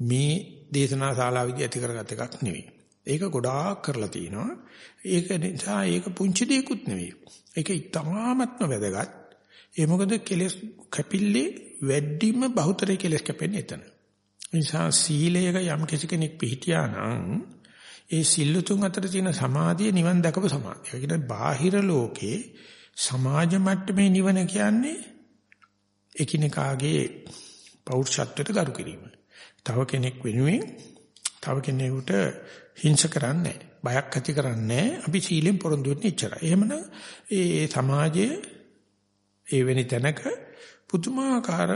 මේ දේශනා ශාලාවේදී ඇති කරගත් එකක් නෙවෙයි. ඒක ගොඩාක් කරලා තිනවා. ඒක නිසා ඒක පුංචි දෙයක්ුත් නෙවෙයි. ඒක ඉතාමත්ම වැදගත්. ඒ මොකද කෙලස් කැපිල්ලේ වැඩිම බහුතරේ කෙලස් කැපෙන්නේ එතන. නිසා සීලයක යම් කෙනෙක් පිළිහිටියා නම් ඒ සිල්ලුතුන් අතර තියෙන සමාධිය නිවන් දැකපු සමාධිය. ඒ කියන්නේ බාහිර ලෝකේ සමාජ මට්ටමේ නිවන කියන්නේ එකිනෙකාගේ පෞරුෂත්වයට ගරු කිරීම. තව කෙනෙක් වෙනුවෙන් තව කෙනෙකුට හිංස කරන්නේ බයක් ඇති කරන්නේ අපි සීලෙන් පොරොන්දු වෙන්නේ ඉච්චරයි. එහෙමනම් ඒ සමාජයේ ඒ වෙනි තැනක පුදුමාකාර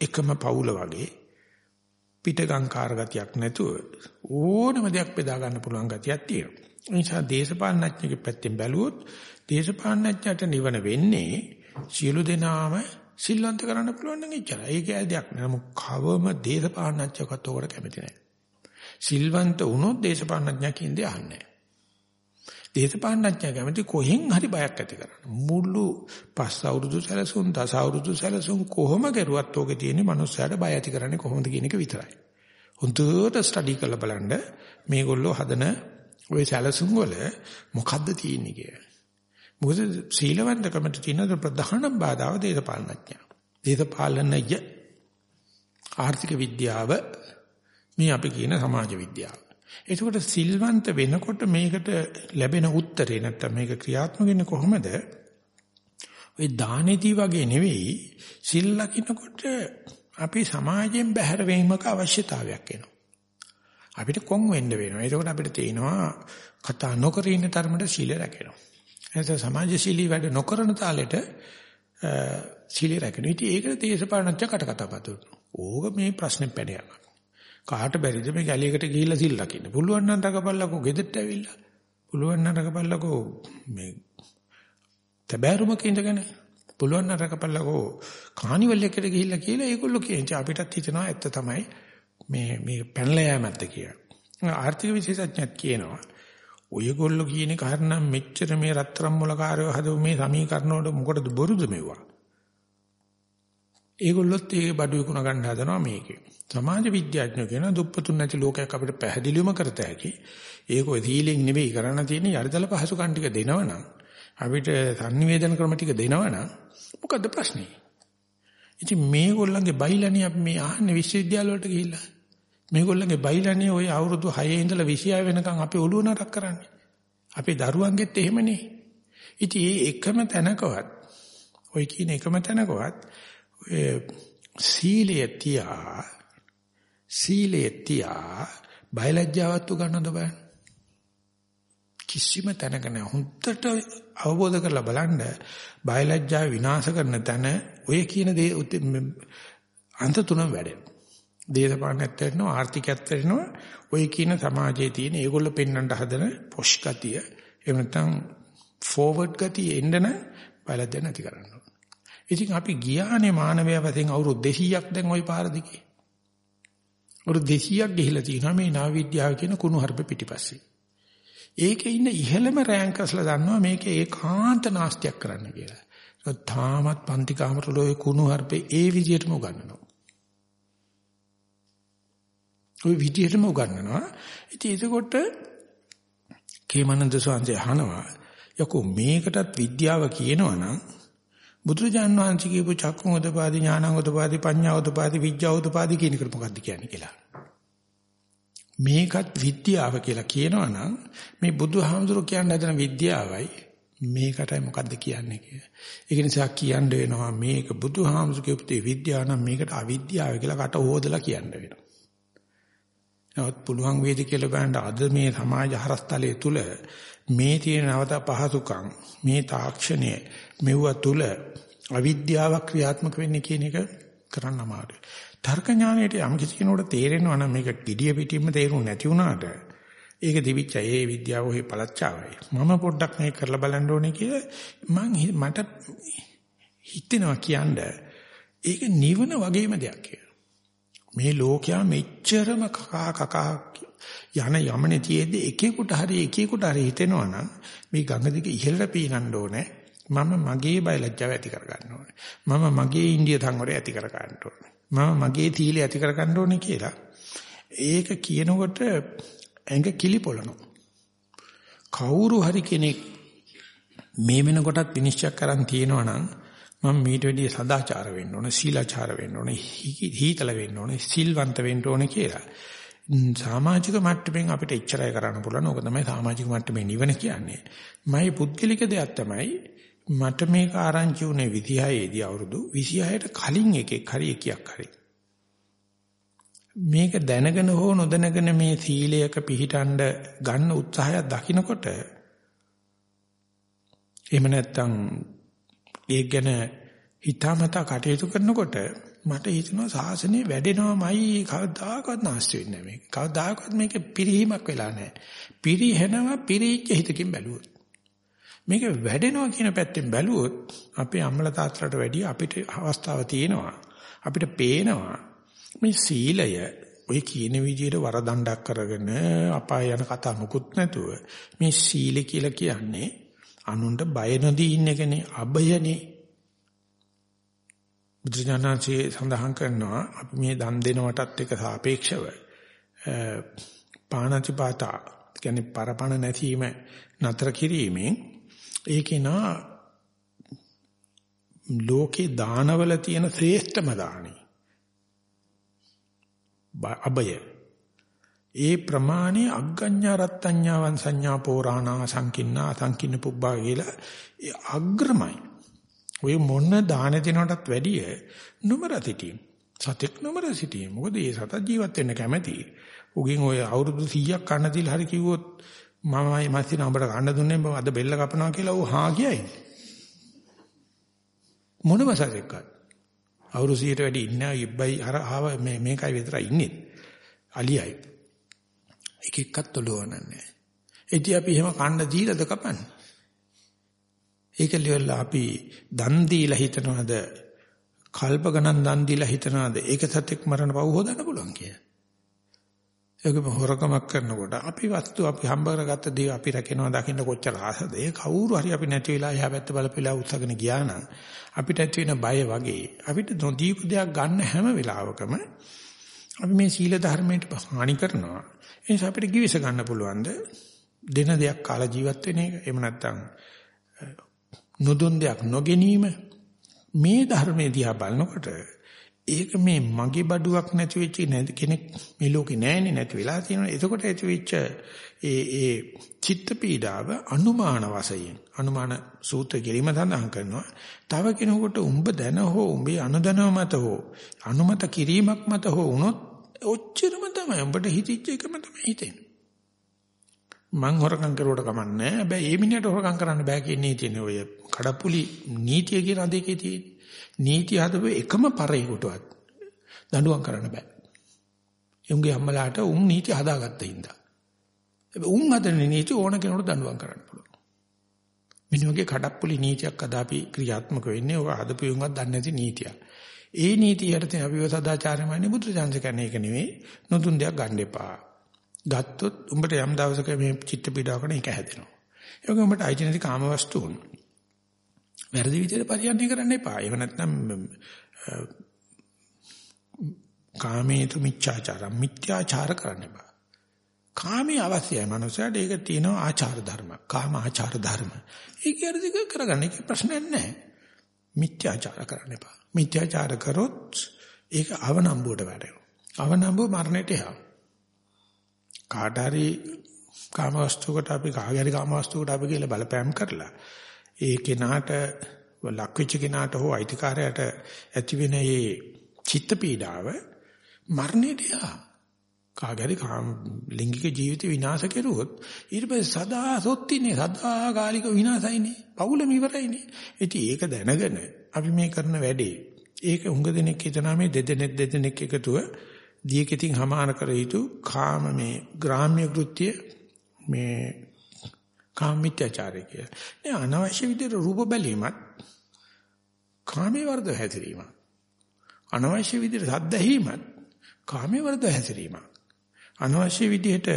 එකම පවුල වගේ පිටගංකාර ගතියක් නැතුව ඕනම දෙයක් බෙදා ගන්න පුළුවන් ගතියක් තියෙනවා. ඒ නිසා දේශපාලනඥයෙක් පැත්තෙන් බැලුවොත් දේශපාලනඥයට නිවන වෙන්නේ සියලු දෙනාම සිල්වන්ත කරන්න පුළුවන් නම් එච්චරයි. ඒක ඇදයක් නෑ. නමුත් කවම දේශපාලනඥයෙක්වත් ඕකට කැමති නෑ. සිල්වන්ත වුණොත් දේශපාලනඥයා කියන්නේ අහන්නේ නෑ. දේශපාලනඥයා කැමති කොහෙන් හරි බයක් ඇති කරන්න. මුළු පස් අවුරුදු සැලසුම් දස අවුරුදු සැලසුම් කොහොම කරුවත් ඕකේ තියෙන මනුස්සයාට බය ඇති කරන්නේ කොහොමද කියන එක විතරයි. හොඳට ස්ටඩි කරලා බලන්න මේගොල්ලෝ හදන ওই සැලසුම් වල මොකද්ද තියෙන්නේ කියලා. මොකද සීලවන්තකමට තියෙන ප්‍රධාන බාධාව දේශපාලනඥයා. දේශපාලනය ආර්ථික විද්‍යාව මේ අපි කියන සමාජ විද්‍යාව. එතකොට සිල්වන්ත වෙනකොට මේකට ලැබෙන උත්තරේ නැත්තම් මේක ක්‍රියාත්මක වෙන්නේ කොහොමද? ওই දානෙති වගේ නෙවෙයි සිල් ලකිනකොට අපි සමාජයෙන් බැහැර වීමක අවශ්‍යතාවයක් එනවා. අපිට කොන් වෙන්න වෙනවා. එතකොට අපිට තේනවා කතා නොකර ඉන්න තරමට සීල රැකෙනවා. එතකොට සමාජශීලී වැඩ නොකරන තාලෙට සීල රැකෙනවා. ඉතින් ඒකට දේශපාලනච්ච කට කතා පතුරු. ඕක මේ ප්‍රශ්නේ පැනයක්. කාට බැරිද මේ ගැලයකට ගිහිල්ලා සිල් ලකින්න? පුළුවන් නම් රකපල්ලකෝ ගෙදරට ඇවිල්ලා. පුළුවන් නම් රකපල්ලකෝ මේ තබෑරුමක ඉඳගෙන පුළුවන් නම් රකපල්ලකෝ කානිවල් එකකට ගිහිල්ලා කියලා ඒගොල්ලෝ කියන්නේ අපිටත් හිතනවා ඇත්ත තමයි මේ මේ පැනලා යෑමත් කියලා. ආර්ථික විශේෂඥයත් කියනවා ඔයගොල්ලෝ කියන කාරණා මෙච්චර මේ රත්තරන් මොලකාරයෝ හදව මේ සමීකරණ වල මොකටද බොරුද මෙවුවා? ඒගොල්ලොත් ඒ බඩු විකුණ ගන්න හදනවා මේකේ. සමාජ විද්‍යාඥයෝ කියන දුප්පතුන් නැති ලෝකයක් අපිට පැහැදිලිවම කරත හැකි. ඒක ඔය දීලෙන් නෙවෙයි කරන්න තියෙන්නේ යරිදල පහසුකම් ටික දෙනවනම් අපිට sannivedana ක්‍රම ටික දෙනවනම් මොකද්ද ප්‍රශ්නේ? ඉතින් මේගොල්ලන්ගේ බයිලානේ අපි මේ අහන්නේ විශ්වවිද්‍යාල වලට ගිහිල්ලා. මේගොල්ලන්ගේ බයිලානේ ওই අවුරුදු 6 ඉඳලා 26 වෙනකන් අපේ ඔළුව නරක කරන්නේ. අපේ දරුවන්ගෙත් එහෙමනේ. ඉතින් මේ එකම තැනකවත් ඔය කියන එකම තැනකවත් සීලය තියා සීලය තියා බයලජ්ජාවත් උගන්නද බලන්න. කිසිම තැනක නැහැ. හුත්තට අවබෝධ කරලා බලන්න බයලජ්ජාව විනාශ කරන තැන ඔය කියන දේ අන්ත තුනම වැඩෙනවා. දේශපාලනයත් වෙනවා ආර්ථිකයත් වෙනවා ඔය කියන සමාජයේ තියෙන ඒගොල්ලෝ පෙන්වන්න හදන පොෂ් ගතිය එහෙම නැත්නම් ෆෝවර්ඩ් ගතිය එන්න බයලජ්ජා නැති කරන්න ඕන. ඉතින් අපි ගියානේ මානවයා වශයෙන් අවුරුදු 200ක් දැන් ওই පාර දිගේ. වරු 200ක් ගිහිලා තියෙනවා මේ නාව විද්‍යාව කියන කුණු හර්ප පිටිපස්සේ. ඒකේ ඉන්න ඉහළම රෑන්කර්ස්ලා දන්නවා මේකේ ඒකාන්ත නාස්තියක් කරන්න කියලා. තාමත් පන්ති කාමරවල ওই කුණු හර්පේ ඒ විදිහටම උගන්වනවා. ওই විදිහටම උගන්වනවා. ඉතින් ඒකකොට කේමනන්ද සෝන්සේ අහනවා යකෝ මේකටත් විද්‍යාව කියනවනම් බුදුරජාන් වහන්සේ කියපු චක්කුං උදපාදි ඥානං උදපාදි පඤ්ඤා උදපාදි විඥා උදපාදි කියන එක මොකක්ද කියන්නේ කියලා. මේකත් විද්‍යාව කියලා කියනවනම් මේ බුදුහාමුදුරුවෝ කියන්න හදන විද්‍යාවයි මේකටයි මොකද්ද කියන්නේ කියලා. ඒක නිසා කියන්න වෙනවා මේක බුදුහාමුදුරුවෝ කියපු විද්‍යාව නම් මේකට අවිද්‍යාව කියලා කට හොදලා කියන්න වෙනවා. නමුත් පුළුවන් වේද කියලා බලන්න අද මේ සමාජ හරස්තලයේ තුල මේ තියෙන නවත පහසුකම් මේ තාක්ෂණය මෙවුව තුල අවිද්‍යාව ක්‍රියාත්මක වෙන්නේ කියන එක කරන්න අමාරුයි. තර්ක ඥාණයට යම් කිසි කෙනෙකුට තේරෙනවා නම් මේක gediya පිටින්ම තේරුම් නැති වුණාට ඒක දිවිච්ච ඒ විද්‍යාව ඔහි පළච්චාවයි. මම පොඩ්ඩක් මේක කරලා බලන්න ඕනේ කියලා මං මට හිතෙනවා කියන්නේ ඒක නිවන වගේම දෙයක් කියලා. මේ ලෝකයා මෙච්චරම කකා කකා යන යමනේ තියේදී එකෙකුට හරි එකෙකුට හරි හිතෙනවා නම් මේ ගඟ දිගේ ඉහළට පීනන්න ඕනේ. මම මගේ බයලජ්ජාව ඇති කර ගන්න ඕනේ. මම මගේ ඉන්දිය සංවරය ඇති කර ගන්න ඕනේ. මම මගේ තීලය ඇති කර ගන්න ඕනේ කියලා. ඒක කියනකොට ඇඟ කිලිපොළනවා. කවුරු හරි කෙනෙක් මේ වෙනකොටත් විනිශ්චය කරන් තියෙනවා නම් මම මීට වැඩිය සදාචාර වෙන්න ඕනේ, සීලාචාර වෙන්න ඕනේ, හීතල වෙන්න ඕනේ, සිල්වන්ත වෙන්න ඕනේ කියලා. සමාජික මට්ටමින් අපිට ඉච්චරය කරන්න පුළුවන්. ඕක තමයි සමාජික මට්ටමේ නිවන කියන්නේ. මගේ පුද්ගලික දෙයක් තමයි මට මේක ආරංචි වුණේ 26 දී අවුරුදු 26ට කලින් එකෙක් හරි එකක් හරි. මේක දැනගෙන හෝ නොදැනගෙන මේ සීලයක පිහිටන්න ගන්න උත්සාහයක් දකින්නකොට එහෙම නැත්නම් ඒක ගැන හිතාමතා කටයුතු කරනකොට මට හිතෙනවා සාසනය වැඩෙනවමයි කවදාකවත් නැස්ති වෙන්නේ නැහැ මේක. කවදාකවත් මේක පිරිහීමක් වෙලා නැහැ. පිරිහෙනවා පිරිච්ච හිතකින් බැලුවොත්. මේක වැඩෙනවා කියන පැත්තෙන් බැලුවොත් අපේ අම්මලා තාත්තලාට වැඩිය අපිට අවස්ථාව තියෙනවා. අපිට පේනවා මේ සීලය ඔය කියන විදිහට වරදණ්ඩක් කරගෙන අපාය යන කතා මුකුත් නැතුව මේ සීල කියලා කියන්නේ අනුන්ට බය නොදී ඉන්න එකනේ අබයනේ බුදුජානනාංශයේ සඳහන් කරනවා අපි මේ දන් දෙනවටත් එක සාපේක්ෂව පාණතිපාතා කියන්නේ පරපණ නැතිවීම නතර කිරීමෙන් ඒකේනා ලෝකේ දානවල තියෙන ශ්‍රේෂ්ඨම දාණි අබය ඒ ප්‍රමාණي අග්ගඤ්ඤා රත්ත්‍ඤ්ඤා වංසඤ්ඤා පෝරාණා සංකින්නා සංකින්න පුබ්බා කියලා ඒ අග්‍රමයි ඔය මොන දාන දෙනවටත් වැඩිය නොමර සිටීම. සතෙක් නොමර සිටීම. මොකද ඒ සත ජීවත් වෙන්න කැමැති. උගෙන් ඔය අවුරුදු 100ක් කන්න දීලා හරි කිව්වොත් මමයි මැස්සින අපට කන්න දුන්නේ මම අද බෙල්ල කපනවා කියලා ඌ හා කියයි. මොනම සතෙක්වත්. අවුරුදු 100ට වැඩි ඉන්න ඉබ්බයි අර ආව මේ මේකයි විතරයි ඉන්නේ. අලියයි. එක එක්කත් ඔලවන්නේ. ඉතින් අපි එහෙම කන්න දීලාද කපන්නේ? ඒක liverලා අපි දන් දීලා හිතනවාද කල්ප ගණන් දන් දීලා හිතනවාද ඒක සත්‍යක් මරණ පව හොදන්න පුළුවන් කියලා. ඒකම හොරකමක් කරනකොට අපි වස්තු අපි හම්බ කරගත්ත දේ අපි රැකෙනවා දකින්න කොච්චර ආසද? ඒ කවුරු හරි අපි නැති වෙලා එහා පැත්ත බලපෙලා උත්සගෙන ගියා නම් අපිට ඇති වෙන බය වගේ අපිට නොදීපු දෙයක් ගන්න හැම වෙලාවකම අපි මේ සීල ධර්මයට හානි කරනවා. ඒ නිසා අපිට කිවිස ගන්න පුළුවන්ද? දෙන දෙයක් කාලා ජීවත් වෙන එක. එහෙම නැත්නම් නොදුන් දෙයක් නොගැනීම. මේ ධර්මයේ දිහා බලනකොට ඒක මේ මගේ බඩුවක් නැති වෙච්ච නැති කෙනෙක් මේ ලෝකේ නැහැනේ නැති වෙලා තියෙනවා. එතකොට ඇති වෙච්ච ඒ ඒ චිත්ත පීඩාව අනුමාන වශයෙන් අනුමාන සූත්‍ර කිරීම සඳහන් කරනවා. තව කෙනෙකුට උඹ දැන හෝ උඹේ අනුදැනව මත හෝ අනුමත කිරීමක් මත හෝ වුණොත් ඔච්චරම තමයි උඹට හිතිච්ච එකම තමයි හිතෙන්නේ. මං හොරකම් කරුවට කමන්නේ හැබැයි ඒ මිනිහට හොරකම් කරන්න බෑ කියන නීතියනේ ඔය කඩපුලි නීතිය කියන අධිකේ තියෙන්නේ. නීතිය හදපු එකම පරේකටවත් දඬුවම් කරන්න බෑ. එුන්ගේ අම්මලාට උන් නීති හදාගත්ත හින්දා. හැබැයි උන් හදන නීති ඕන කෙනෙකුට දඬුවම් කරන්න පුළුවන්. මිනිහගේ කඩප්පුලි නීතියක් අදාපි ක්‍රියාත්මක වෙන්නේ ඔය හදපු යුන්වත් දන්නේ නැති නීතියක්. ඒ නීතිය යටතේ අපිව සදාචාරයමයි බුදු දහම කියන්නේ ඒක නෙවෙයි. නතුන් දෙයක් ගන්න එපා. ගත්තොත් උඹට යම් දවසක මේ චිත්ත පීඩාවකන එක හැදෙනවා. ඒ වගේ උඹට අයිති නැති කාම වස්තුන් වැරදි විදිහට පරිහරණය කරන්න එපා. එහෙම නැත්නම් කාමේතු මිච්ඡාචාර මිත්‍යාචාර කරන්න එපා. කාමයේ අවශ්‍යයි මනුස්සයාට ඒක තියෙනවා ආචාර ධර්ම. කාම ආචාර ධර්ම. ඒක හරිද කරගන්න ඒක ප්‍රශ්නයක් නැහැ. මිත්‍යාචාර කරන්න එපා. මිත්‍යාචාර කරොත් ඒක අවනම්බුවට වැටෙනවා. අවනම්බුව මරණයට යනවා. කාට හරි කාමවස්තුවකට අපි කාගේ හරි කාමවස්තුවකට අපි කියලා බලපෑම් කරලා ඒ කෙනාට ලක්විච්ච කෙනාට හෝ අයිතිකාරයට ඇති වෙන මේ චිත්ත පීඩාව මරණයට යා කාගේ හරි කාම ලිංගික ජීවිත විනාශ කෙරුවොත් ඊට පස්සේ සදා සොත්තිනේ සදා කාලික විනාශයිනේ පවුලම ඉවරයිනේ ඉතින් ඒක දැනගෙන අපි මේ කරන වැඩේ ඒක උඟ දෙනෙක් හිතනා මේ දෙදෙනෙක් දෙදෙනෙක් එකතුව දියකෙතින් හමාන කර යුතු කාම මේ ග්‍රාම්‍ය කෘත්‍ය මේ කාම මිත්‍යාචාරය කියලා. නේ අනවශ්‍ය විදිහට රූප බැලීමත් කාමයේ වර්ධව හැසිරීමක්. අනවශ්‍ය විදිහට සද්ද ඇහිීමත් කාමයේ වර්ධව හැසිරීමක්. අනවශ්‍ය විදිහට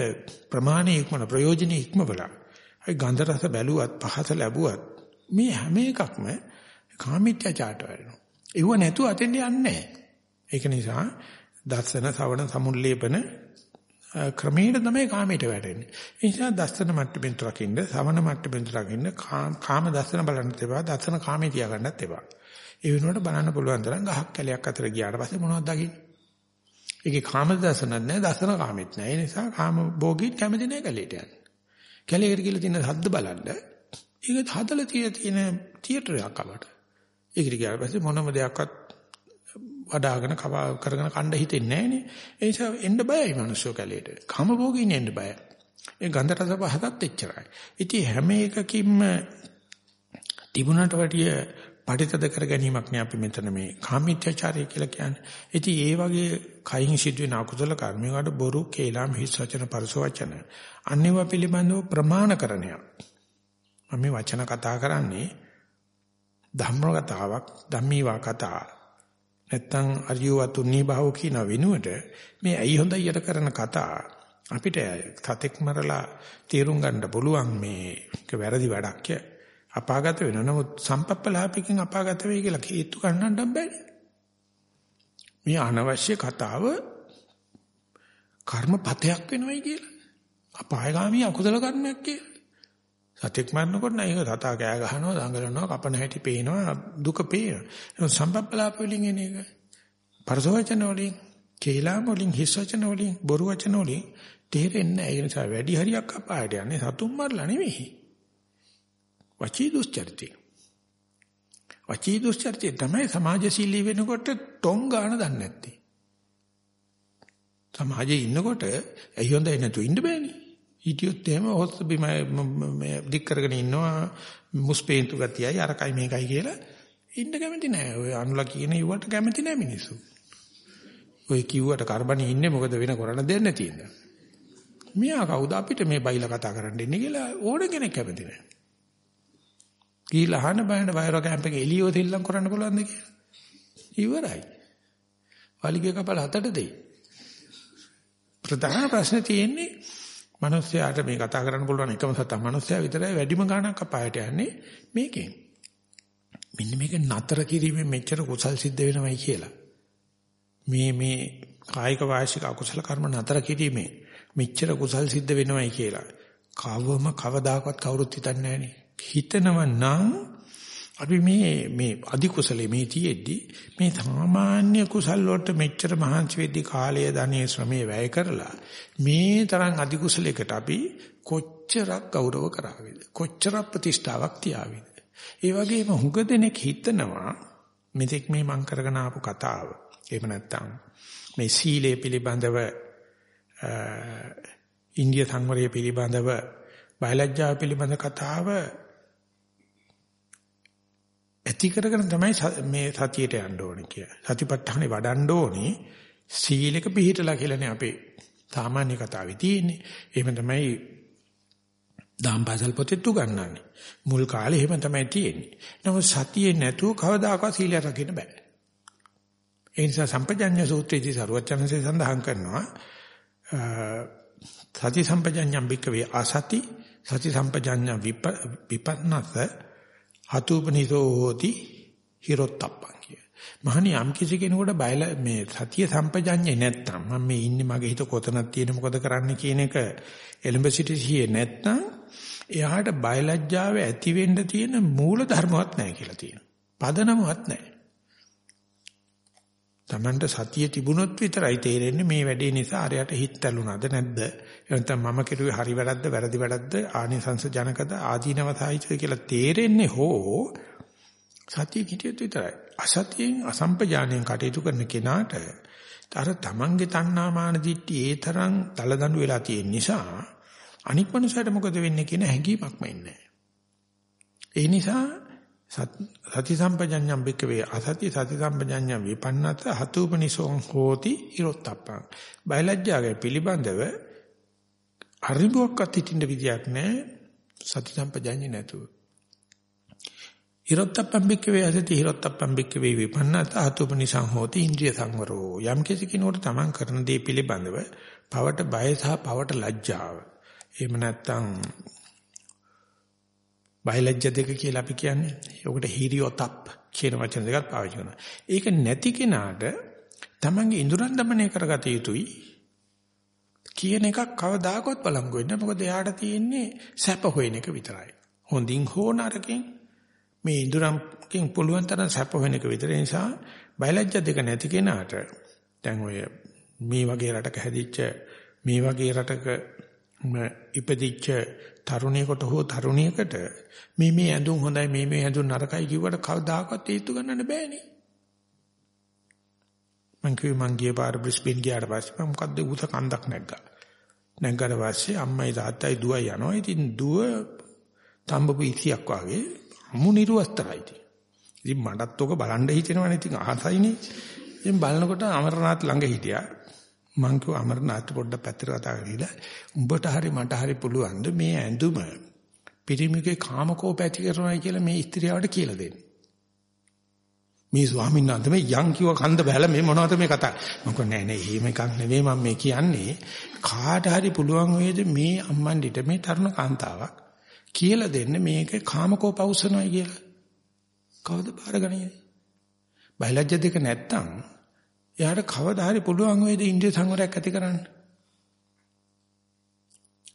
ප්‍රමාණයේ ඉක්මන ප්‍රයෝජනෙ ඉක්මවලා ඒ ගන්ධ රස බැලුවත් පහස ලැබුවත් මේ හැම එකක්ම කාමීත්‍යචාට වෙනවා. ඒව නැතුව අතෙන් යන්නේ නැහැ. ඒක නිසා දර්ශන සවණ සමුල්ලේපන ක්‍රමයට තමයි කාමයට වැටෙන්නේ. ඒ නිසා දර්ශන මට්ටමින් රකින්න, සවණ මට්ටමින් රකින්න කාම දර්ශන බලන්න තිබා, දර්ශන කාමේ තියාගන්නත් තිබා. ඒ වෙනුවට බලන්න පුළුවන් තරම් ගහක් කැලයක් අතර ගියාට පස්සේ මොනවද දකින්නේ? ඒකේ කාම දර්ශනත් නැහැ, දර්ශන කාමෙත් නැහැ. ඒ නිසා කාම භෝගී කැමති නැහැ කැලේට යන්න. කැලේකට ගිහලා තියෙන හද්ද බලන්න. ඒක හදලා තියෙන තියටරයක් අපට. ඒකට ගියාට පස්සේ මොනම දෙයක්වත් වඩාගෙන කවා කරගෙන කණ්ඩ හිතෙන්නේ නැහනේ. ඒ නිසා එන්න බයයි මිනිස්සු කැලේට. කාම භෝගීන් එන්න බයයි. ඒ ගන්ධ රස පහතත් එච්චරයි. ඉතින් හැම එකකින්ම තිබුණට වටිය පරිතද කර ගැනීමක් නේ අපි මෙතන මේ කාමීත්‍යචාරය කියලා කියන්නේ. ඉතින් ඒ වගේ කයින් සිදුවෙන අකුසල කර්මයකට බොරු, කේලම්, හිස් වචන, පරස වචන අනිවා පිළිබඳව ප්‍රමාණකරණය. මම මේ වචන කතා කරන්නේ ධම්ම කතාවක්, ධම්මීවා කතා. නැත්තම් අරියවතුනි බහව කියන වෙනුවට මේ ඇයි හොඳයියට කරන කතා අපිට සතෙක් මරලා තේරුම් ගන්න පුළුවන් මේක වැරදි වැඩක් අපාගත වෙනවා. නමුත් සම්පප්පලාපිකින් අපාගත වෙයි කියලා හේතු ගන්නන්න බෑනේ. මේ අනවශ්‍ය කතාව කර්මපතයක් වෙනවයි කියලා. අපායගාමී අකුසල කර්මයක් කියලා. සතෙක් මරනකොට නෑ ඒක සතා කෑ ගහනවා, දඟලනවා, කපන හැටි පේනවා, දුක පේනවා. සම්පප්පලාප වලින් එන එක. පරසවචන වලින්, කේලාම වලින්, හිස් වචන වලින්, බොරු වචන වලින් තේරෙන්නේ නැහැ. ඒ නිසා වැඩි හරියක් අපායට යන්නේ සතුන් මරලා නෙවෙයි. වචී දුස්චරිතය. වචී දුස්චරිතය තමයි සමාජශීලී වෙනකොට ටොං ගන්න දන්නේ නැත්තේ. සමාජයේ ඉන්නකොට ඇයි හොඳයි නැතු ඉන්න බෑනේ. හිටියොත් එහෙම හොස් බිම මේ දික් කරගෙන ඉන්නවා මුස්පේන්තු ගතියයි අරකයි මේකයි කියලා ඉන්න කැමති නෑ. ඔය අනුලා කියන ඉවට කැමති නෑ මිනිස්සු. ඔය කිව්වට කරබනේ ඉන්නේ මොකද වෙන කරන්න දෙයක් නැති ඉඳ. මෙයා කවුද අපිට මේ බයිලා කතා කරන්න ඉන්නේ කියලා ඕන කෙනෙක් කැමති නෑ. ගිහිල්ලා අහන්න බයන්න වයර කැම්ප් එකේ එළියෝ තෙල්ලම් කරන්න පුළුවන්ද කියලා. ඉවරයි. වලිගය කපල හතට දෙයි. ප්‍රධාන ප්‍රශ්නේ තියෙන්නේ මිනිස්යාට මේ කතා කරන්න පුළුවන් එකම සතා මිනිස්යා විතරයි වැඩිම ගාණක් අපායට යන්නේ මේකෙන්. මෙන්න මේක නතර කිරීමෙන් මෙච්චර කුසල් සිද්ධ වෙනවයි කියලා. මේ මේ කායික වාචික අකුසල කර්ම නතර කිරීමෙන් මෙච්චර කුසල් සිද්ධ වෙනවයි කියලා. කවම කවදාකවත් කවුරුත් හිතන්නේ නැහනේ. හිතනව නම් අපි මේ මේ අධි කුසලයේ මේ තියෙද්දි මේ සාමාන්‍ය කුසල් වලට මෙච්චර මහන්සි වෙද්දි කාලය ධනෙ ශ්‍රමයේ වැය කරලා මේ තරම් අධි කුසලයකට අපි කොච්චරක් ගෞරව කරාවිද? කොච්චරක් ප්‍රතිෂ්ඨාවක් තියාවිද? ඒ වගේම හුඟ දෙනෙක් හිතනවා මෙතෙක් මේ මං කරගෙන ආපු කතාව එහෙම නැත්නම් මේ සීලය පිළිබඳව ඉන්දිය සංවරය පිළිබඳව බයලජ්ජාව පිළිබඳ කතාව ඇති කරගෙන තමයි මේ සතියට යන්න ඕනේ කියලා. සතිපට්ඨානේ වඩන්න ඕනේ සීලක පිළිහිටලා කියලානේ අපේ සාමාන්‍ය කතාවේ තියෙන්නේ. එහෙම තමයි දාම්පාසල් පොතේ උගන්වන්නේ. මුල් කාලේ එහෙම තමයි තියෙන්නේ. නමුත් සතියේ නැතුව කවදාකවත් සීලය රකින්න බෑ. ඒ නිසා සම්පජඤ්ඤ සූත්‍රයේදී සරුවචනසේ සඳහන් කරනවා සති සම්පජඤ්ඤම් බික්කවේ අසති සති සම්පජඤ්ඤ විපන්නස හතුපනිසෝ හෝති හිරොත්තප්පං කිය. මහණි යම් කිසි කෙනෙකුට බයල මේ සතිය සම්පජඤ්ඤේ නැත්තම් මම මේ ඉන්නේ මගේ හිත කොතනක් තියෙන මොකද කරන්න කියන එක එලඹ සිටියේ නැත්තම් එයාට බයලජ්ජාව ඇති වෙන්න තියෙන මූල ධර්මවත් නැහැ කියලා තියෙනවා. පදනමවත් නැහැ. Tamanට සතිය තිබුණොත් විතරයි තේරෙන්නේ මේ වැඩේ නිසා අරයට හිත ඇලුනද නැද්ද? එහෙනම් මම කෙරුවේ හරි වැරද්ද වැරදි වැරද්ද ආනිසංස ජනකද ආදීනවසයිද කියලා තේරෙන්නේ හෝ සතිය කිටියත් විතරයි. අසතියෙන් අසම්පජාණයෙන් කටයුතු කරන කෙනාට අර Tamanගේ තණ්හාමාන දිට්ටි ඒ තරම් තලදඬු වෙලා තියෙන නිසා අනික් මනුස්සයට මොකද වෙන්නේ කියන හැඟීමක්ම ඉන්නේ. ඒ නිසා සති සම්පජඤ්ඤම් බිකවේ අසති සති සම්පජඤ්ඤම් විපන්නත හතුපනිසෝං හෝති ඉරොත්තප්පං. බයලජ්ජාගේ පිළිබඳව අරිඹුවක්වත් හිටින්න විදියක් නැහැ සති සම්පජඤ්ඤ නැතුව. හිරොත්තප්පම් බික්කවේ අසති හිරොත්තප්පම් බික්කවේ විපන්නත අතුපනිසං හෝති ඉන්ද්‍රිය සංවරෝ. යම් කෙනෙකුට තමන් කරන දේ පිළිබඳව පවට බය සහ පවට ලැජ්ජාව. එහෙම නැත්නම් බයලජ්‍ය දෙක කියලා අපි කියන්නේ. ඒකට හිරියොතප් කියන වචන දෙකක් පාවිච්චි කරනවා. ඒක නැති කෙනාට තමන්ගේ ඉඳුරන් দমনය කරගත යුතුයි කියන එකක් කවදාකවත් බලංගු වෙන්නේ නැහැ. මොකද එයාට තියෙන්නේ සැප හොයන එක විතරයි. හොඳින් හෝ නරකින් මේ ඉඳුරම්කින් පුළුවන් තරම් සැප හොයන එක විතර නිසා බයලජ්‍ය දෙක නැති කෙනාට දැන් ඔය මේ වගේ රටක හැදිච්ච මේ වගේ රටක ඉපදිච්ච තරුණයෙකුට හෝ තරුණියකට මේ මේ ඇඳුම් හොඳයි මේ මේ ඇඳුම් නරකයි කිව්වට කවදාකවත් හේතු ගන්නන්න බෑනේ. මං කිව්වේ මං ගිය පාර බ්‍රිස්බේන් ගියාට පස්සේ මම මොකද්ද උස කන්දක් නැග්ගා. නැග්ගාට පස්සේ අම්මයි තාත්තයි දුවයි යනවා. ඉතින් දුව තඹපු ඉතියක් වගේ අමු නිර්වස්තරයි. ඉතින් මටත් ඔක බලන්න හිතෙනවනේ ඉතින් අහසයිනේ. ඉතින් බලනකොට අමරනාත් ළඟ හිටියා. මං කිව්ව අමරනාත් පොඩ්ඩක් පැත්තට කතා කරලා උඹට හරි මට හරි පුළුවන් මේ ඇඳුම පිරිමිගේ කාමකෝප ඇති කරනවායි කියලා මේ ස්ත්‍රියවට කියලා දෙන්න. මේ ස්වාමීන් වහන්සේ මේ යන් කිව්ව කන්ද බැලලා මේ මොනවද මේ කතා? මම කිව්වා නෑ නෑ එහෙම එකක් නෙවෙයි මම මේ කියන්නේ. කාට හරි පුළුවන් වේද මේ අම්මන්ඩිට මේ තරුණ කාන්තාවක් කියලා දෙන්න මේක කාමකෝප අවසනයි කියලා? කවුද බාරගන්නේ බයලජ්‍ය දෙක නැත්තම් එයාට කවදා හරි පුළුවන් වේද ඉන්ද්‍රිය සංවරයක් ඇති කරන්න.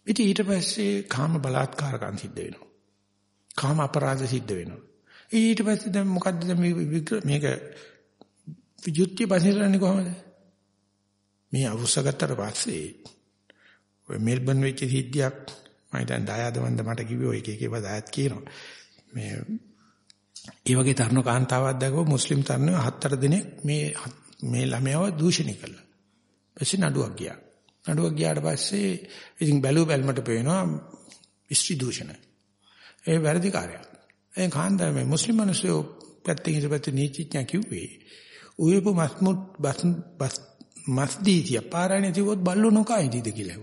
ඉතින් ඊට පස්සේ කාම බලාත්කාරකම් සිද්ධ වෙනවා. කාම අපරාධ සිද්ධ වෙනවා. ඊට පස්සේ දැන් මොකද්ද මේක විජුත්‍ය පසිරන්නේ කොහමද? මේ අවුස්සගත්තට පස්සේ ඔය මෙල්බන් වෙච්ච සිද්ධියක් මම දැන් දායාදවන්ද මට කිව්වේ ඔය එක එක ඒවා දායත් කියනවා. මේ ඒ වගේ තරුණ කාන්තාවක් දැකව මුස්ලිම් තරුණයෝ හත් අට දිනක් මේ මේ ළමයාව දූෂණය කළා. ඊපස්සේ නඩුවක් ගියා. නඩුවක් ගියාට පස්සේ ඉතින් බැලුව බැලමට පේනවා ස්ත්‍රී දූෂණ. ඒ වැරදි කාර්යයක්. ඒ කාන්දර මේ මුස්ලිම් මිනිස්සු පැත්තකින් ඉඳපැත්තේ නීතිඥයා කිව්වේ උයපු මස්මුත් බස් බස් මස්දීතිය පාරාණේ තිබොත් බල්ලෝ නොකයිද කියලා.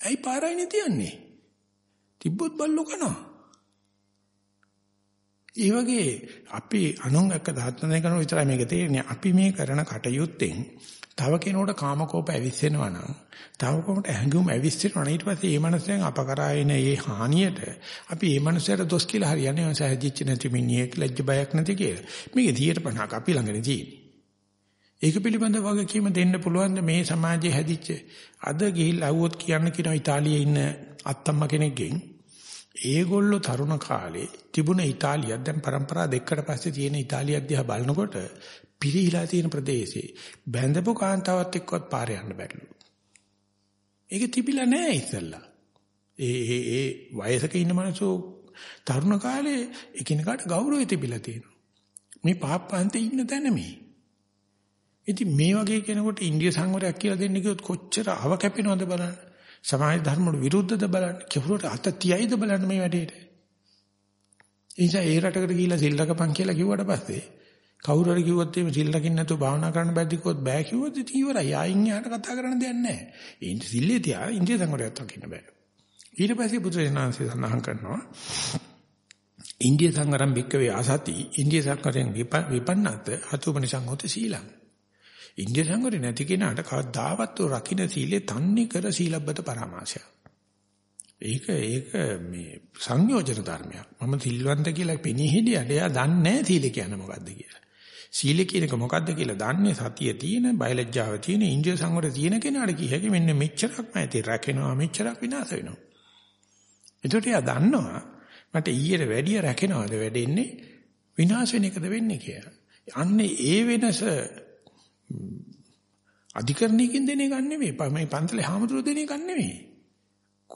ඇයි පාරාණේ තියන්නේ? තිබ්බොත් බල්ලෝ කනවා. ඒ වගේ අපි අනුන් එක්ක දාත්නය කරන විතරයි මේක තේරෙන්නේ. අපි මේ කරන කටයුත්තෙන් තව කෙනෙකුට කාමකෝප ඇවිස්සෙනවා නම්, තව කෙනෙකුට හැඟුම් ඇවිස්සෙනවා නම් ඊට පස්සේ මේ මනසෙන් අපකරා එන මේ හානියට අපි මේ මනසට දොස් කියලා හරියන්නේ නැහැ. සහජිච්ච නැති මිනිහෙක් ලැජ්ජ බයක් නැති කියලා. මේක 150ක් අපි ළඟනේ තියෙන්නේ. ඒක පිළිබඳව වගකීම දෙන්න පුළුවන් මේ සමාජයේ හැදිච්ච අද ගිහිල්ලා આવුවොත් කියන්න කියන ඉතාලියේ ඉන්න අත්තම්ම කෙනෙක්ගෙන් ඒගොල්ලෝ තරුණ කාලේ තිබුණ ඉතාලියක් දැන් પરම්පරා දෙකකට පස්සේ තියෙන ඉතාලියක් දිහා බලනකොට පිරිහිලා තියෙන ප්‍රදේශේ බැඳපු කාන්තාවත් එක්කවත් පාර යන්න බැරිලු. ඒක තිබිලා නෑ ඉස්සල්ලා. ඒ ඒ ඒ වයසක ඉන්න මිනිස්සු තරුණ කාලේ එකිනෙකාට ගෞරවය තිබිලා තියෙනවා. මේ පාප්පන්තේ ඉන්න තැන මේ. ඉතින් මේ වගේ කෙනෙකුට ඉන්දිය සංවරයක් කියලා දෙන්න කිව්වොත් කොච්චර අව කැපෙනවද බලන්න. සමාජ ධර්ම වල විරුද්ධද බලන්න. කෙවුරට අත තියයිද බලන්න මේ වැඩේට. එනිසා ඒ රටකට ගිහිල්ලා සිල් රකපන් කියලා කිව්වට පස්සේ කවුරු හරි කිව්වොත් එහෙම සිල් රකින්න නැතුව භාවනා කරන්න බැද්ද කිව්වොත් බෑ කිව්වොත් ඉතින් ඉවරයි. ආයින් යාට කතා කරන්න දෙයක් නැහැ. ඒ සිල්ලේ තියා ඉන්දිය සංගරයක් රකින්න බෑ. ඊට පස්සේ බුදුරජාණන්සේ සඳහන් කරනවා ඉන්දිය සංගරම් බික්කවේ ආසති ඉන්දිය සංගරෙන් විපන්නත් හතුපනිසං හොත සීලං ඉන්දිය සංවරේ නැති කෙනාට කවදාවත් රකින්න සීලේ තන්නේ කර සීලබ්බත පරාමාසය. ඒක ඒක මේ සංයෝජන ධර්මයක්. මම සිල්වන්ත කියලා පෙනී හිටියට එයා දන්නේ නැහැ සීල කියන්නේ මොකද්ද කියලා. සීල කියන එක මොකද්ද කියලා දන්නේ සතිය තියෙන, බයලජ්ජාව තියෙන, ඉන්ද්‍රිය සංවරය තියෙන කෙනාට කිය හැකි මෙන්න මෙච්චරක්ම ඇති රැකෙනවා මෙච්චරක් විනාශ වෙනවා. එතකොට එයා දන්නවා මට ඊට වැඩිය රැකෙනවද වැඩෙන්නේ විනාශ වෙන එකද වෙන්නේ කියලා. අන්නේ ඒ වෙනස අධිකරණයකින් දෙන එකක් නෙමෙයි. මේ පන්සලේ හාමුදුරුවෝ දෙන එකක් නෙමෙයි.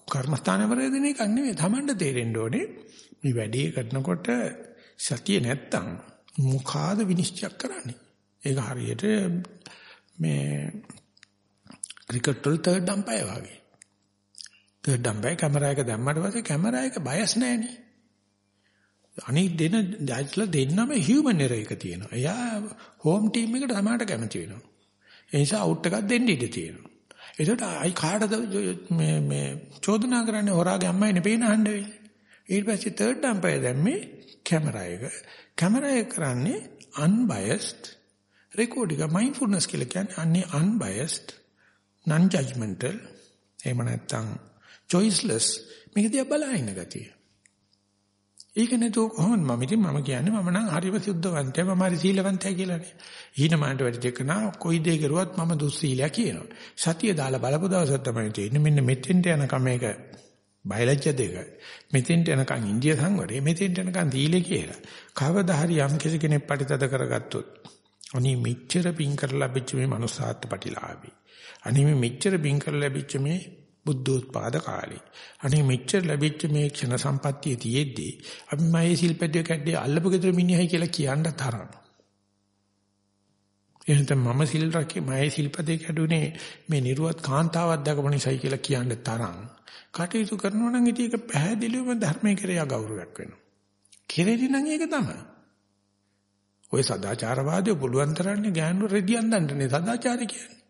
කර්මස්ථානවල දෙන එකක් නෙමෙයි. Tamanට තේරෙන්න ඕනේ මේ වැඩේ කරනකොට සතිය නැත්තම් මොකාද විනිශ්චය කරන්නේ. ඒක හරියට මේ ක්‍රිකට් වල තර්ඩ් අම්පයර් වගේ. තර්ඩ් අම්පයර් කැමරා එක දැම්මට පස්සේ කැමරා එක බයස් නැහැනේ. අනිත් දෙන දැයිස්ලා දෙන්නම හියුමන් එරර් එක තියෙනවා. එයා හෝම් ටීම් එකට සමානට කැමති වෙනවා. ඒ නිසා අවුට් එකක් දෙන්න ඉඩ තියෙනවා. ඒකට අයි කාටද මේ මේ චෝදනා කරන්නේ හොරාගේ අම්මයි නෙපේන අහන්න වෙන්නේ. ඊට පස්සේ third umpire දැම්මේ කැමරා එක. කැමරා එක කරන්නේ unbiased record එක mindfulness කියලා කියන්නේ අන්නේ unbiased non judgmental එහෙම නැත්නම් choiceless මේක දිහා බලන ගතිය. ඒක නේතෝ කොහොමද මම ඉතින් මම කියන්නේ මම නම් හරිම සුද්ධවන්තයා මම හරි සීලවන්තයා කියලානේ. ඊනමාන්ට වැඩි දෙක නා කොයි දේ කරුවත් මම දුස්සීලයා කියනවා. සතිය දාලා බලපු දවසක් තමයි තියෙන්නේ. මෙන්න මෙතෙන්ට යනකම් මේක බයලජ්‍ය දෙක. මෙතෙන්ට යනකම් ඉන්දිය සංවරය මෙතෙන්ට යනකම් දීලේ කියලා. කවදා හරි යම් කෙනෙක් පරිතද කරගත්තොත් අනේ මෙච්චර පින් කරලා ලැබිච්ච මේ manussාත්ත්‍ය ප්‍රතිලාභي. අනේ මේ මෙච්චර පින් කරලා ලැබිච්ච මේ බුද්ධෝත්පාද කාලේ. අනේ මෙච්චර ලැබිච්ච මේ ක්ෂණ සම්පත්තිය තියෙද්දි අපි මගේ ශිල්පද්‍ය කැඩේ අල්ලපු ගෙදර මිනිහයි කියලා කියන්න තරම්. එහෙනම් මම සිල් රැකේ මගේ ශිල්පදේ කැඩුනේ මේ නිර්වත් කාන්තාවක් දැකපු නිසායි කියලා කියන්න තරම්. කටයුතු කරනවා නම් ඉතින් ඒක පැහැදිලිවම ධර්මයේ කෙරෙහි අගෞරවයක් වෙනවා. කෙරෙදි නම් ඒක තමයි. ඔය සදාචාරවාදී පුළුවන් තරන්නේ ගෑනු රෙදියන් දන්නනේ සදාචාරය කියන්නේ.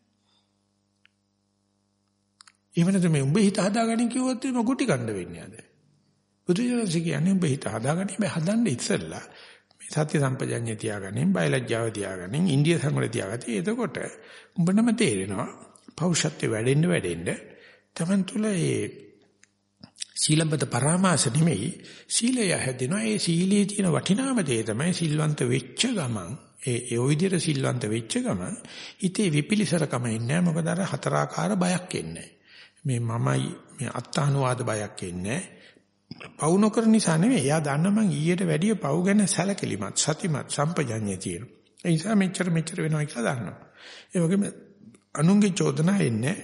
එහෙම නැත්නම් මේ උඹ හිත හදාගන්න කිව්වොත් එimhe ගුටි කණ්ඩ වෙන්නේ ආද. බුදුරජාණන් කියන්නේ උඹ හිත හදාගන්න මේ හදන්න ඉස්සෙල්ලා මේ සත්‍ය සම්පජඤ්ඤය තියාගන්න, බයලජ්ජාව තියාගන්න, ඉන්දිය සංවර තියාගන්න. එතකොට උඹනම තේරෙනවා පෞෂත්වය වැඩෙන්න වැඩෙන්න තමන් තුළ ඒ සීලබ්බත පරාමාස නෙමෙයි සීලය හැදෙනවා ඒ සීලයේ තියෙන වටිනාම දේ තමයි සිල්වන්ත වෙච්ච ගමන් ඒ ඒ විදිහට සිල්වන්ත වෙච්ච ගමන් හිතේ විපිලිසරකම ඉන්නේ මොකද අර හතරාකාර බයක් එන්නේ මේ මමයි මේ අත්තානුවාද බයක් එන්නේ පවු නොකර නිසා නෙවෙයි. එයා දන්න මං ඊට වැඩිය පවු ගැන සැලකිලිමත් සතිමත් සම්පජඤ්ඤය තියෙනවා. ඒ නිසා මෙච්චර මෙච්චර වෙනවා කියලා දන්නවා. ඒ වගේම අනුන්ගේ චෝදනා එන්නේ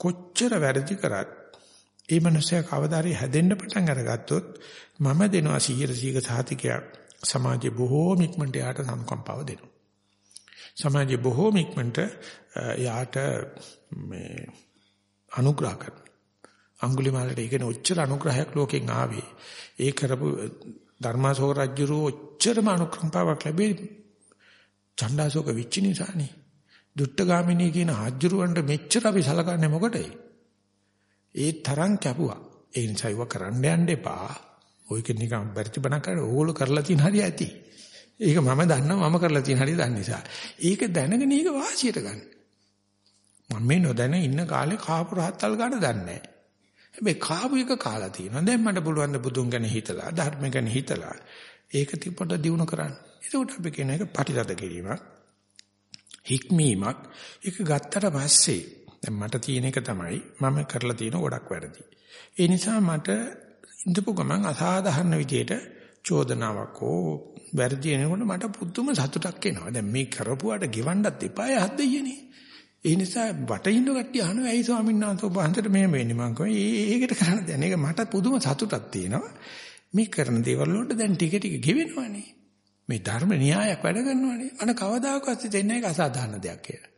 කොච්චර වැරදි කරත් ඒ මනුස්සයා කවදාරි හැදෙන්න පටන් අරගත්තොත් මම දෙනවා 100 100 සාතිකයක් සමාජයේ බොහෝම ඉක්මනට යාට සම්කම්පාව දෙනවා. සමාජයේ බොහෝම ඉක්මනට යාට මේ අනුග්‍රහ කරනවා. අඟුලිමාලට ඒකන ඔච්චර අනුග්‍රහයක් ලෝකෙන් ආවේ. ඒ කරපු ධර්මාශෝක රජුරෝ ඔච්චරම අනුකම්පාවක් ලැබෙයි. චණ්ඩාශෝක විච්ච නිසානේ. දුට්ටගාමිනී කියන හජ්ජුරුවන්ට මෙච්චර අපි සලකන්නේ මොකටයි? ඒ තරම් කැපුවා. ඒ නිසා ඉව කරන්න යන්න එපා. ඔයක නිකන් පරිතිබණ කර ඕගොල්ලෝ කරලා තියෙන හරිය ඇති. ඒක මම දන්නවා මම කරලා තියෙන හරිය දන්න නිසා. ඒක දැනගෙන ඒක වාසියට ගන්න. මම මේ නොදැන ඉන්න කාලේ කාපු රහත්තල් ගන්න දන්නේ නැහැ. හැබැයි කාපු එක කාලා තියෙනවා. දැන් මට පුළුවන් ද බුදුන් ගැන හිතලා ධර්ම ගැන හිතලා ඒක තිපොට දිනු කරන්න. ඒකට අපි කියන එක පරිලද කිරීමක්. හික්මීමක්. ඒක ගත්තට පස්සේ දැන් මට තියෙන එක තමයි මම කරලා තියෙන ගොඩක් වැරදි. ඒ නිසා මට ඉඳපු ගමන් අසාධාරණ විදියට චෝදනාවක් හෝ වැරදි එනකොට මට පුදුම සතුටක් එනවා. දැන් මේ කරපුවාට ගෙවන්නත් එපා යහත් දෙයියනේ. ඒ නිසා වටින්න කට්ටිය අහනවා ඇයි ස්වාමීන් වහන්සේ ඔබ හන්දට මෙහෙම වෙන්නේ? මං කිව්වා ඒකට කරන්න දැන් ඒක මට පුදුම සතුටක් තියෙනවා. මේ කරන දේවල් වලට දැන් ටික ටික ගෙවෙනවනේ. මේ ධර්ම න්‍යායක් වැඩ කරනවනේ. අන කවදාකවත් හිතෙන්නේ ඒක අසාධාරණ දෙයක් කියලා.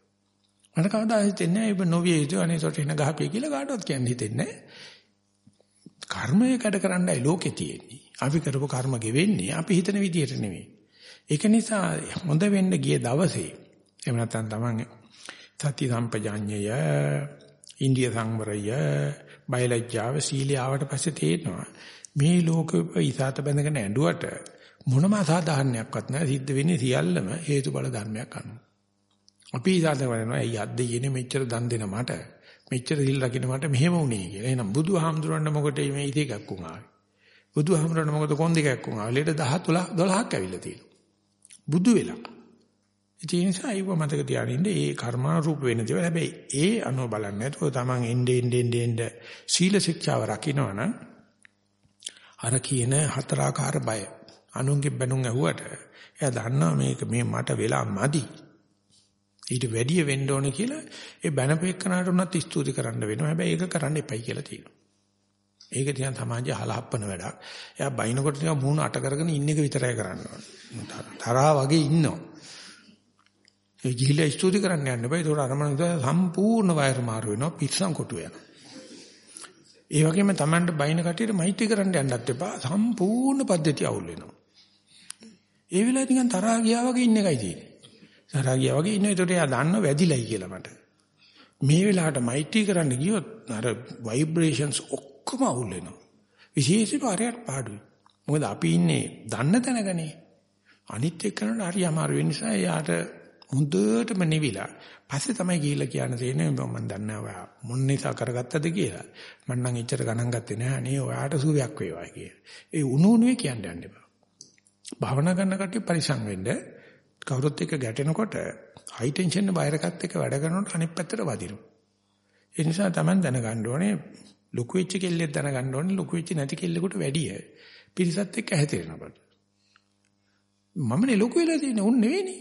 මට කවදා හිතෙන්නේ ඒක නොවිය යුතු අනේ සොට එන ගහපිය කියලා කාටවත් කියන්න හිතෙන්නේ කර්මය කඩ කරන්නයි ලෝකේ තියෙන්නේ. අපි කරපු කර්ම ගෙවෙන්නේ අපි හිතන විදිහට නෙවෙයි ඒක නිසා හොඳ වෙන්න ගිය දවසේ එහෙම නැත්නම් තමන් සති සම්පජාඤ්ඤය ඉන්දිය සංවරය බයලජ්ජාව සීලිය ආවට පස්සේ තේරෙනවා. මේ ලෝකෙ ඉසాత බැඳගෙන ඇඬුවට මොනම අසාධාරණයක්වත් නැහැ. සිද්ධ වෙන්නේ සියල්ලම හේතුඵල ධර්මයක් අනුව. අපි ඉසాత කරනවා ඇයි අද්ද යන්නේ මෙච්චර දන් දෙන මට? මෙච්චර සිල් රකින්න මට මෙහෙම වුණේ කියලා. එහෙනම් බුදුහාමුදුරන්ට මොකටද මේ ඉතිකක් උනාවේ බුදුහාමුදුරන්ට මොකද කොන් දෙකක් උනාවේ ලේට 10 12ක් ඇවිල්ලා තියෙනවා. බුදු වෙලා. ඒ නිසා ඒව මතක තියාගන්න ඒ කර්මානුරූප වෙන දේවල්. හැබැයි ඒ අනුව බලන්නේ නැතුව තමන් එnde ende ende ende සීල ශික්ෂාව රකින්නවනම් අර කියන හතරාකාර බය. අනුන්ගේ බැනුම් ඇහුවට එයා දන්නවා මේක මේ මට වෙලා මදි. ඊට වැඩිය වෙන්න ඕනේ කියලා ඒ බැනපෙන්නට උනත් ස්තුති කරන්න වෙනවා. හැබැයි ඒක කරන්න එපයි කියලා තියෙනවා. ඒක තියන් සමාජය හලහප්පන වැඩක්. එයා බයිනකොට නිකන් මූණ අට කරගෙන ඉන්න එක විතරයි කරන්න ඕනේ. තරහා වගේ ඉන්නවා. ඒ ගිහිල්ලා ස්තුති කරන්න යන්න බෑ. ඒකට අරමන සම්පූර්ණ වයර් මාරු වෙනවා පිස්සන් කොටු වෙනවා. ඒ වගේම Tamanට බයින කටියට මෛත්‍රී කරන්න යන්නත් එපා. සම්පූර්ණ පද්ධතිය අවුල් වෙනවා. ඒ වෙලාවට නිකන් තරහා ගියා වගේ ඉන්න එකයි තියෙන්නේ. තරහා ගියා වගේ ඉන්න. ඒකට එයා දන්නව වැදිලයි කියලා මට. මේ වෙලාවට මෛත්‍රී කරන්න ගියොත් අර ভাইබ්‍රේෂන්ස් ඔක්කොම අවුල් වෙනවා. විශේෂයෙන්ම හරියට පාඩුයි. මොකද අපි ඉන්නේ දන්න තැනකනේ. අනිත් එක්කනට හරි අමාරු වෙන නිසා එයාට හොඳටම නිවිලා පස්සේ තමයි ගිහිල්ලා කියන්න තියෙන්නේ මම දන්නේ ඔයා මොන නිසා කරගත්තද කියලා. මම නම් එච්චර ගණන් ගත්තේ නෑ නේ ඔයාට සුවයක් වේවා කියලා. ඒ උණු උණුවේ කියන්න යන්න එපා. භාවනා කරන කට්ටිය පරිසං වෙන්න කවුරුත් එක්ක ගැටෙනකොට හයි ටෙන්ෂන් වයර් එකත් එක්ක වැඩ කරනකොට අනිත් පැත්තට වදිනවා. ඒ නිසා Taman දැනගන්න ඕනේ ලොකු වෙච්ච කෙල්ලෙක් දැනගන්න ඕනේ ලොකු වෙච්ච නැති කෙල්ලෙකුට වැඩිය පිරිසත් එක්ක හැතේරෙනකොට. මමනේ ලොකු වෙලා තියෙන්නේ උන් නෙවෙයිනේ.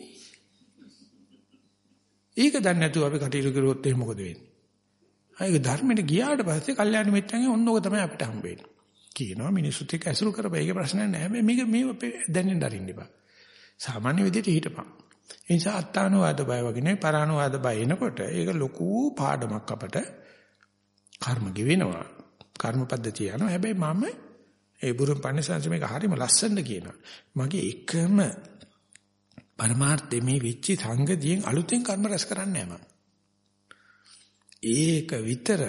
ඒක දන්නේ නැතුව අපි කටයුතු කරුවොත් එහෙම මොකද වෙන්නේ? ආයෙක ධර්මයට ගියාට පස්සේ කල්යාණ මිත්‍රන්ගේ ඔන්නෝක තමයි අපිට හම්බෙන්නේ. කියනවා මිනිස්සුත් එක්ක ඇසුරු කරපයි ඒක ප්‍රශ්නයක් නෑ. මේක මේ දැනෙන්න අරින්න එපා. සාමාන්‍ය විදිහට හිටපන්. ඒ නිසා අත්තානුවාද බය වගේ නෙවෙයි පරානුවාද බය එනකොට ඒක ලොකු පාඩමක් අපට කර්ම ගෙවෙනවා. කර්ම පද්ධතිය යනවා. හැබැයි මම ඒ බුරුම් පන්නසංශ මේක හරිම ලස්සනට කියනවා. මගේ එකම පරමාර්ථය මේ වෙච්ච සංගතියෙන් අලුතෙන් කර්ම රැස් කරන්නේ නැහැ ඒක විතර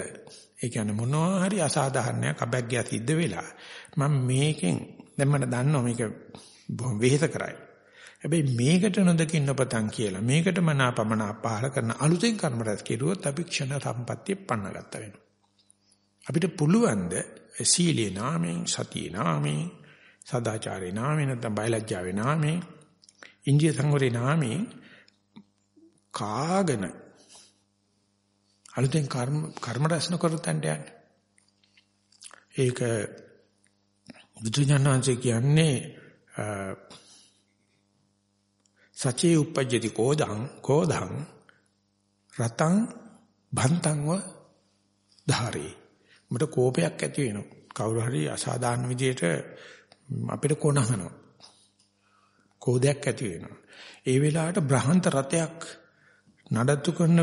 ඒ කියන්නේ මොනවා හරි අසාධාරණයක් අබැග්ගය සිද්ධ වෙලා මම මේකෙන් දැන් මට දන්නවා මේක බොහොම වෙහෙස කරයි. හැබැයි මේකට නොදකින්න පතන් කියලා මේකට මනාපමන පහල කරන අලුතෙන් කර්ම රැස් කෙරුවොත් අපි ක්ෂණ සම්පත්තිය පන්න ගත්ත වෙනවා. අපිට පුළුවන් ද සීලේ නාමයෙන් සතියේ නාමයෙන් සදාචාරේ නාමයෙන් නැත්නම් බයලජ්ජාවේ නාමයෙන් ඉන්දිය සංවරේ නාමයෙන් කාගෙන අලුතෙන් කර්ම කර්ම රැස්න කරතන්ට යන්නේ. ඒක බුදුජානනාංශ කියන්නේ සචේ උපජ්ජති කෝදං කෝදං රතං භන්තංව ධාරේ. මට කෝපයක් ඇති වෙනවා. කවුරු හරි අසාධාරණ විදියට අපිට කොනහනවා. කෝදයක් ඇති වෙනවා ඒ වෙලාවට බ්‍රහන්ත රතයක් නඩත්තු කරන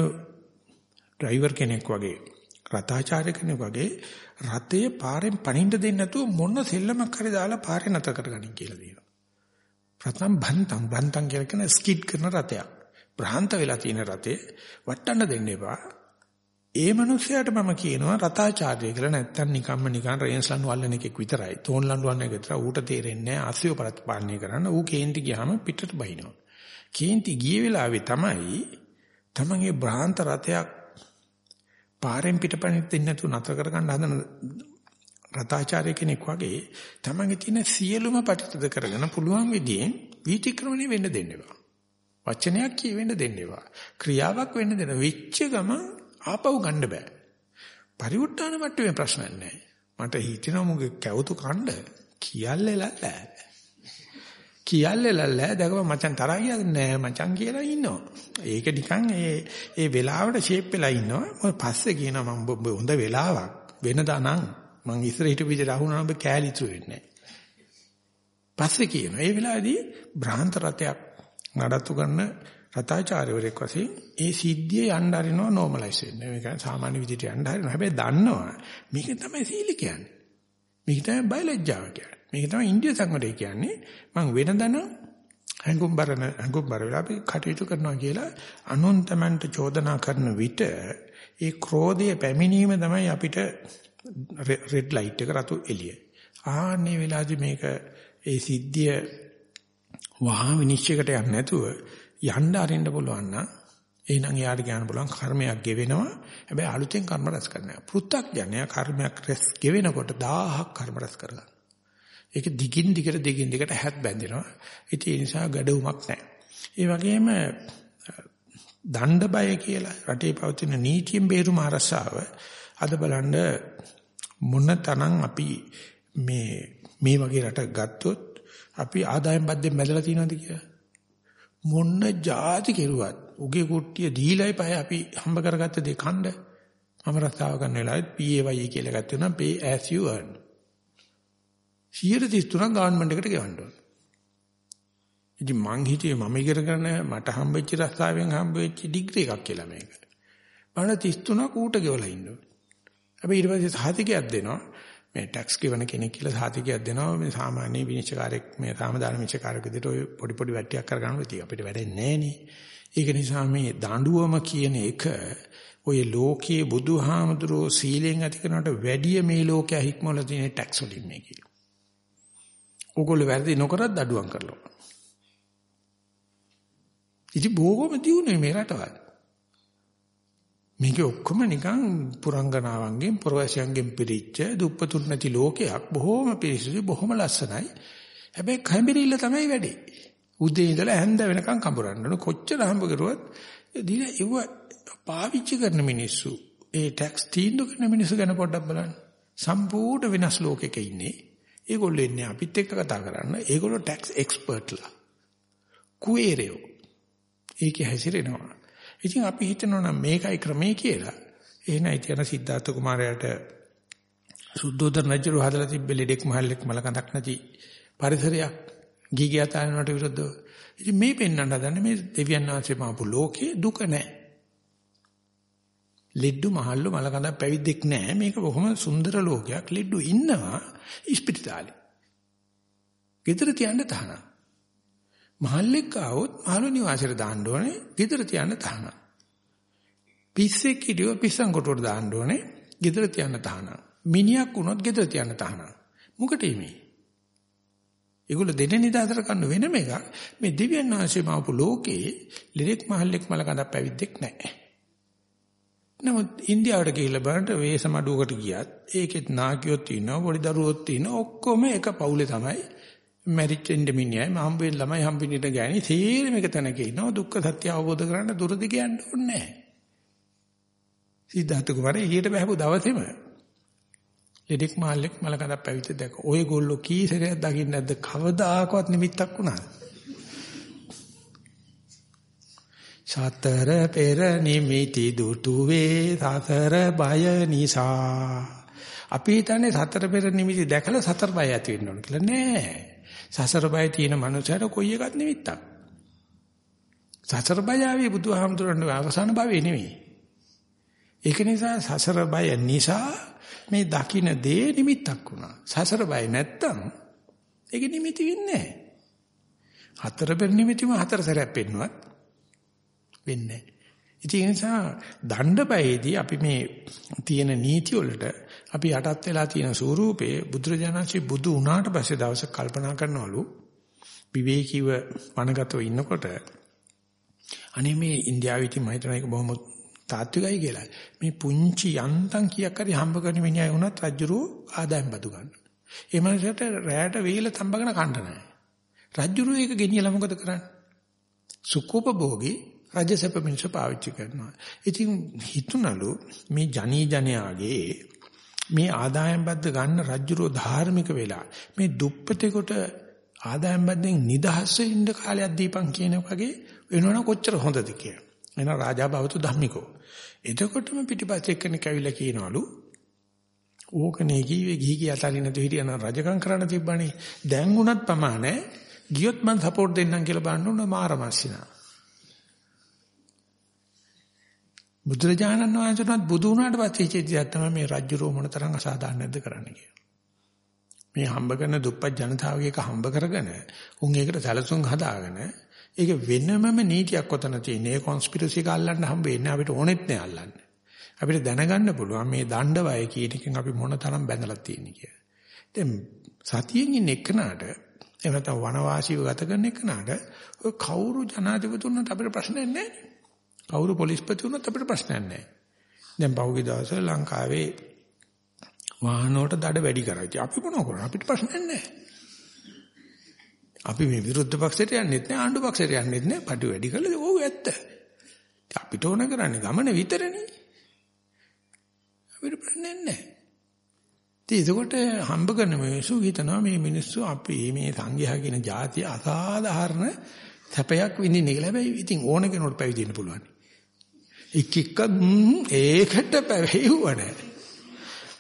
ඩ්‍රයිවර් කෙනෙක් වගේ රතාචාර්ය කෙනෙක් වගේ රතේ පාරෙන් පනින්න දෙන්නේ නැතුව මොන සෙල්ලමක් හරි දාලා පාරේ නැත කරගනින් කියලා දෙනවා ප්‍රථම බන්තම් බන්තම් කියලා කියන ස්කිඩ් කරන රතයක්. භ්‍රාන්ත වෙලා තියෙන රතේ වටන්න දෙන්න එපා. ඒ මනුස්සයාට මම කියනවා රතාචාර්ය කියලා නැත්තම් නිකම්ම නිකන් රේන්ස්ලන් වල්ලන එකෙක් විතරයි. තෝන්ලන් වල්ලන එක විතර ඌට තේරෙන්නේ නැහැ ආසියව පාලනය කරන්න. ඌ කේන්ති ගියාම පිටට බහිනවා. කේන්ති ගිය වෙලාවේ තමයි තමන්ගේ භ්‍රාන්ත රතයක් පාරෙන් පිටපණිට දෙන්න නැතුව නතර කරගන්න හදන රතාචාර්ය කෙනෙක් වගේ තමන්ගේ තියෙන සියලුම පටිතද කරගෙන පුළුවන් විදිහෙන් වීතික්‍රමණය වෙන්න දෙන්න එපා. වචනයක් කියවෙන්න දෙන්න එපා. ක්‍රියාවක් වෙන්න දෙන්න වෙච්ච ගම ආපහු ගන්න බෑ. පරිවුට්ටාන මට්ටමේ ප්‍රශ්නයක් නැහැ. මට හිතෙනවා මුගේ කැවුතු කණ්ඩ කියල්ලෙලල්ලා. කියල්ලෙලල්ලා දැකම මචං තරහා කියන්නේ නෑ මචං කියලා ඉන්නවා. ඒක නිකන් ඒ ඒ වෙලාවට ෂේප් වෙලා ඉන්නවා. මොකද පස්සේ කියනවා මම හොඳ වෙලාවක් වෙනදා නම් මං ඉස්සර හිටපු විදිහට අහුණා ඔබ කෑලිතු වෙන්නේ පස්සේ කියනවා ඒ වෙලාවේදී බ්‍රහන්ත රතයක් නඩත්තු කරන රතාචාර්යවරයෙක් වශයෙන් ඒ සිද්ධිය යන්න හරිනවා normalize වෙන්න. මේක සාමාන්‍ය විදිහට යන්න හරිනවා. හැබැයි දන්නවා මේක තමයි සීල කියන්නේ. මේක තමයි බයලජ්ජාව කියන්නේ. මේක තමයි ඉන්දිය සංගරේ කියන්නේ. මං වෙනදන හංගුම්බරන හංගුම්බර වෙලා අපි කටයුතු කරනවා කියලා අනුන්තමන්ට චෝදනා කරන විට ඒ ක්‍රෝධය පැමිණීම තමයි අපිට රෙඩ් ලයිට් එක රතු එළිය. ආන්නේ වෙලාවේදී මේක ඒ සිද්ධිය වහා විනිශ්චයකට යන්නේ නැතුව යන්න අරින්න පුළුවන් නම් එහෙනම් යාට කියන්න පුළුවන් කර්මයක් ගෙවෙනවා. හැබැයි අලුතෙන් කර්ම රැස් කරනවා. පෘථග්ජනය කර්මයක් රැස් ගෙවෙනකොට 1000ක් කර්ම රැස් කරගන්නවා. ඒක දිගින් දිගට දිගින් දිගට හැත් බැඳෙනවා. ඉතින් ඒ නිසා gadawumak නැහැ. ඒ වගේම දණ්ඩ බය කියලා රටේ පවතින නීතියෙන් බේරුම අරසාව අද බලන්න මොන තරම් අපි මේ මේ වගේ රටක් ගත්තොත් අපි ආදායම් බද්දෙන් මැදලා තියෙනවද කියලා මොන්න જાති කෙරුවත් උගේ කුට්ටිය දීලයි පහ අපි හම්බ කරගත්ත දේ කණ්ඩ මම රස්සාව කරන වෙලාවෙත් PAYE කියලා ගත්තේ නම් pay as you earn. 133 government එකට ගෙවන්න ඕන. ඉතින් මං හිතුවේ මම ඉගෙන ගන්න මට හම්බෙච්ච රස්සාවෙන් හම්බෙච්ච ඩිග්‍රී එකක් කියලා මේක බලන්න 33 කූට ගෙවලා ඉන්නවා අපි ඊට පස්සේ සාතිකයක් දෙනවා. මේ ටැක්ස් ගෙවන කෙනෙක් කියලා සාතිකයක් දෙනවා. මේ සාමාන්‍ය විනිශ්චයකාරයෙක් මේ සාමදාන විනිශ්චයකාරයෙක් විදිහට ඔය පොඩි පොඩි වැට්ටියක් කරගන්න ඉතින් අපිට වැඩේ නැහැ ඒක නිසා මේ දඬුවම කියන එක ඔය ලෝකයේ බුදුහාමුදුරෝ සීලෙන් ඇති කරනට වැඩිය මේ ලෝකයේ හික්මවල තියෙන ටැක්ස් වලින් මේ කියලා. ඕගොල්ලෝ වැරදි නොකරත් දඩුවම් කරනවා. ඉතින් බොහොම දියුනේ මේ රටවල්. මේක ඔක්කොම නිකන් පුරංගනාවන්ගෙන් පුරවැසියන්ගෙන් පිරිච්ච දුප්පතුන් නැති ලෝකයක් බොහොම පිරිසිදු බොහොම ලස්සනයි. හැබැයි කැඹිරිල්ල තමයි වැඩි. උදේ ඉඳලා හැන්ද වෙනකන් කඹරන්න කොච්චර හම්බ කරුවත් දින ඉව පාවිච්චි කරන මිනිස්සු ඒ ටැක්ස් තීන්දුව කරන මිනිස්සු ගැන පොඩ්ඩක් බලන්න. සම්පූර්ණ වෙනස් ලෝකයක ඉන්නේ. ඒගොල්ලෝ ඉන්නේ අපිත් එක්ක කතා කරන්න. ඒගොල්ලෝ ටැක්ස් එක්ස්පර්ට්ලා. කුවේරයෝ. ඒකේ හැසිරෙනවා. ඉතින් අපි හිතනවා නම් මේකයි ක්‍රමේ කියලා. එහෙනම් ඉතින් සිද්ධාර්ථ කුමාරයාට සුද්ධෝදන රජු හදලා තිබ්බ ලෙඩෙක් මහල්ලෙක් මලකඳක් නැති පරිසරයක් ගීගයතාවනට විරුද්ධව. ඉතින් මේ පෙන්වන්න හදන්නේ මේ දෙවියන් වහන්සේ මාපු ලෝකේ දුක නැහැ. ලෙඩ්ඩු මහල්ලු මලකඳක් පැවිද්දෙක් නැහැ. මේක බොහොම සුන්දර ලෝකයක්. ලෙඩ්ඩු ඉන්නවා ඉස්පිරිතාලේ. ගෙදර තියන්න තහනම්. මහල්ලෙක් ආවොත් මහලු නිවාසෙට දාන්න ඕනේ. ගෙදර තියන්න තහනම්. පිස්සෙක් හිටියෝ පිස්සන් කොටුවට දාන්න ඕනේ. ගෙදර තියන්න තහනම්. මිනිහක් වුණොත් ගෙදර තියන්න තහනම්. මොකටද මේ? ඒගොල්ලෝ දෙන නිදාතර කන්න වෙනම එකක්. මේ දිව්‍යන් වහන්සේ මාපු ලෝකේ ලිරික් මහල්ලෙක් මලකඳක් පැවිද්දෙක් නැහැ. නමුත් ඉන්දියාවට ගිහිල්ලා බලන්න වේසමඩුවකට ගියත් ඒකෙත් නාකියොත් ඉන්නවා පොඩි දරුවොත් ඉන්නවා ඔක්කොම එක පවුලේ තමයි මැරිච්ච ඉන්ඩමිනියයි මහම්බෙන් ළමයි හම්බෙන්නට ගෑණි තීරෙම එක තැනක ඉන්නවා දුක්ඛ සත්‍ය අවබෝධ කරගන්න දුරදි කියන්න ඕනේ නැහැ. සිද්ධාර්ථ කුමාරයා ඊට බහපු දවසේම ලෙඩෙක් මාල්ලෙක් මලකඳක් පැවිද්ද දැක. ඔය ගොල්ලෝ කී සැරයක් දකින්න නැද්ද කවදාකවත් නිමිත්තක් වුණාද? සතර පෙර නිමිති දුටුවේ සතර බය නිසා අපි හිතන්නේ සතර පෙර නිමිති දැකලා සතර බය ඇති වෙන්න ඕන කියලා නෑ සසර බය තියෙන මනුස්සයට කොයි එකක් නිමිත්තක්? සසර බය ආවේ බුදුහාමුදුරන්ගේ අවසාන භවයේ නෙවෙයි ඒක නිසා සසර බය නිසා මේ දකින්න දේ නිමිත්තක් වුණා. සසර බය නැත්තම් ඒක නිමිති වෙන්නේ නෑ හතර පෙර නිමිතිම හතර සැරයක් පෙන්නුවත් වෙන්නේ නැහැ. ඒ නිසා දණ්ඩපයේදී අපි මේ තියෙන නීති වලට අපි යටත් වෙලා තියෙන ස්වරූපේ බුදුරජාණන්සේ බුදු වුණාට පස්සේ දවසක් කල්පනා කරනවලු විවේකීව වනගතව ඉන්නකොට අනේ මේ ඉන්දියාවේ ඉතින් මම හිතන එක බොහොම තාත්විකයි කියලා. මේ පුංචි යන්තම් කීයක් හරි හම්බ කරන මිනිහා වුණත් රජ්ජුරු ආදායම් බදු ගන්න. ඒ මනසට රැයට වේල තඹගෙන කන්න නැහැ. රජ්ජුරු ඒක ගෙනියලා මොකද කරන්නේ? සුඛෝපභෝගී රජසප මිනිස්සු පාවිච්චි කරනවා. ඉතින් හිතුණලු මේ ජනී ජනයාගේ මේ ආදායම් බද්ද ගන්න රජ්ජුරෝ ධාර්මික වෙලා මේ දුප්පතේකට ආදායම් බද්දෙන් නිදහස් වෙන්න කාලයක් දීපන් කියන වගේ වෙනවනම් කොච්චර හොඳද කියලා. එන රාජා බවතු ධම්මිකෝ. එතකොටම පිටිපස්සේ එක්කෙනෙක් ඇවිල්ලා කියනවලු ඕකනේ කීවේ ගිහි කිය අතරින් නැතු හිටියන රජකම් කරන්න තිබ්බනේ. දැන් උනත් ප්‍රමාණ ගියොත් මං සපෝට් දෙන්නම් කියලා බලන්න ඕන මාරමස්සිනා. බුදුරජාණන් වහන්සේනත් බුදු වුණාට පස්සේ හිතේදී තමයි මේ රජ්ජුරෝ මොන තරම් අසාධාරණ නැද්ද කරන්න කියලා. මේ හම්බ කරන දුප්පත් ජනතාවගේ එක හම්බ කරගෙන උන් ඒකට සැලසුම් හදාගෙන ඒක වෙනමම නීතියක් ඔතන තියෙන. ඒ කොන්ස්පිරසි එක අල්ලන්න හම්බ වෙන්නේ අපිට ඕනෙත් නෑ අල්ලන්න. අපිට දැනගන්න පුළුවන් මේ දණ්ඩ වය කියන එකෙන් අපි මොන තරම් බැඳලා තියෙන්නේ කියලා. දැන් සතියෙන් ඉන්න එකනට එහෙම නැත්නම් වනවාසීව ගත කරන එකනට ඔය කවුරු ජනාධිපතිතුන්ට අපිට ප්‍රශ්නයක් නැහැ. කවුරු පොලිස්පති වුණත් අපිට ප්‍රශ්නයක් නැහැ. දැන් පහුගිය දවස්වල ලංකාවේ වාහන වලට දඩ වැඩි කරා. ඉතින් අපි මොනව කරන්නේ? අපිට ප්‍රශ්නයක් නැහැ. අපි මේ විරුද්ධ පක්ෂයට යන්නෙත් නැහැ ආණ්ඩු පක්ෂයට යන්නෙත් නැහැ. පටු වැඩි කළා ඕක ඇත්ත. අපිට ඕන කරන්නේ ගමන විතරනේ. අපිට ප්‍රශ්නයක් නැහැ. ඉතින් ඒකට හම්බ කරන මිනිස්සු හිතනවා මේ මිනිස්සු අපි මේ සංඝයා කියන જાතිය අසාධාරණ සැපයක් විඳින්න කියලා. හැබැයි ඉතින් ඕන කෙනෙකුට පැවිදෙන්න පුළුවන්. එක් එක්ක ඒකට පැවෙව්ව නැහැ.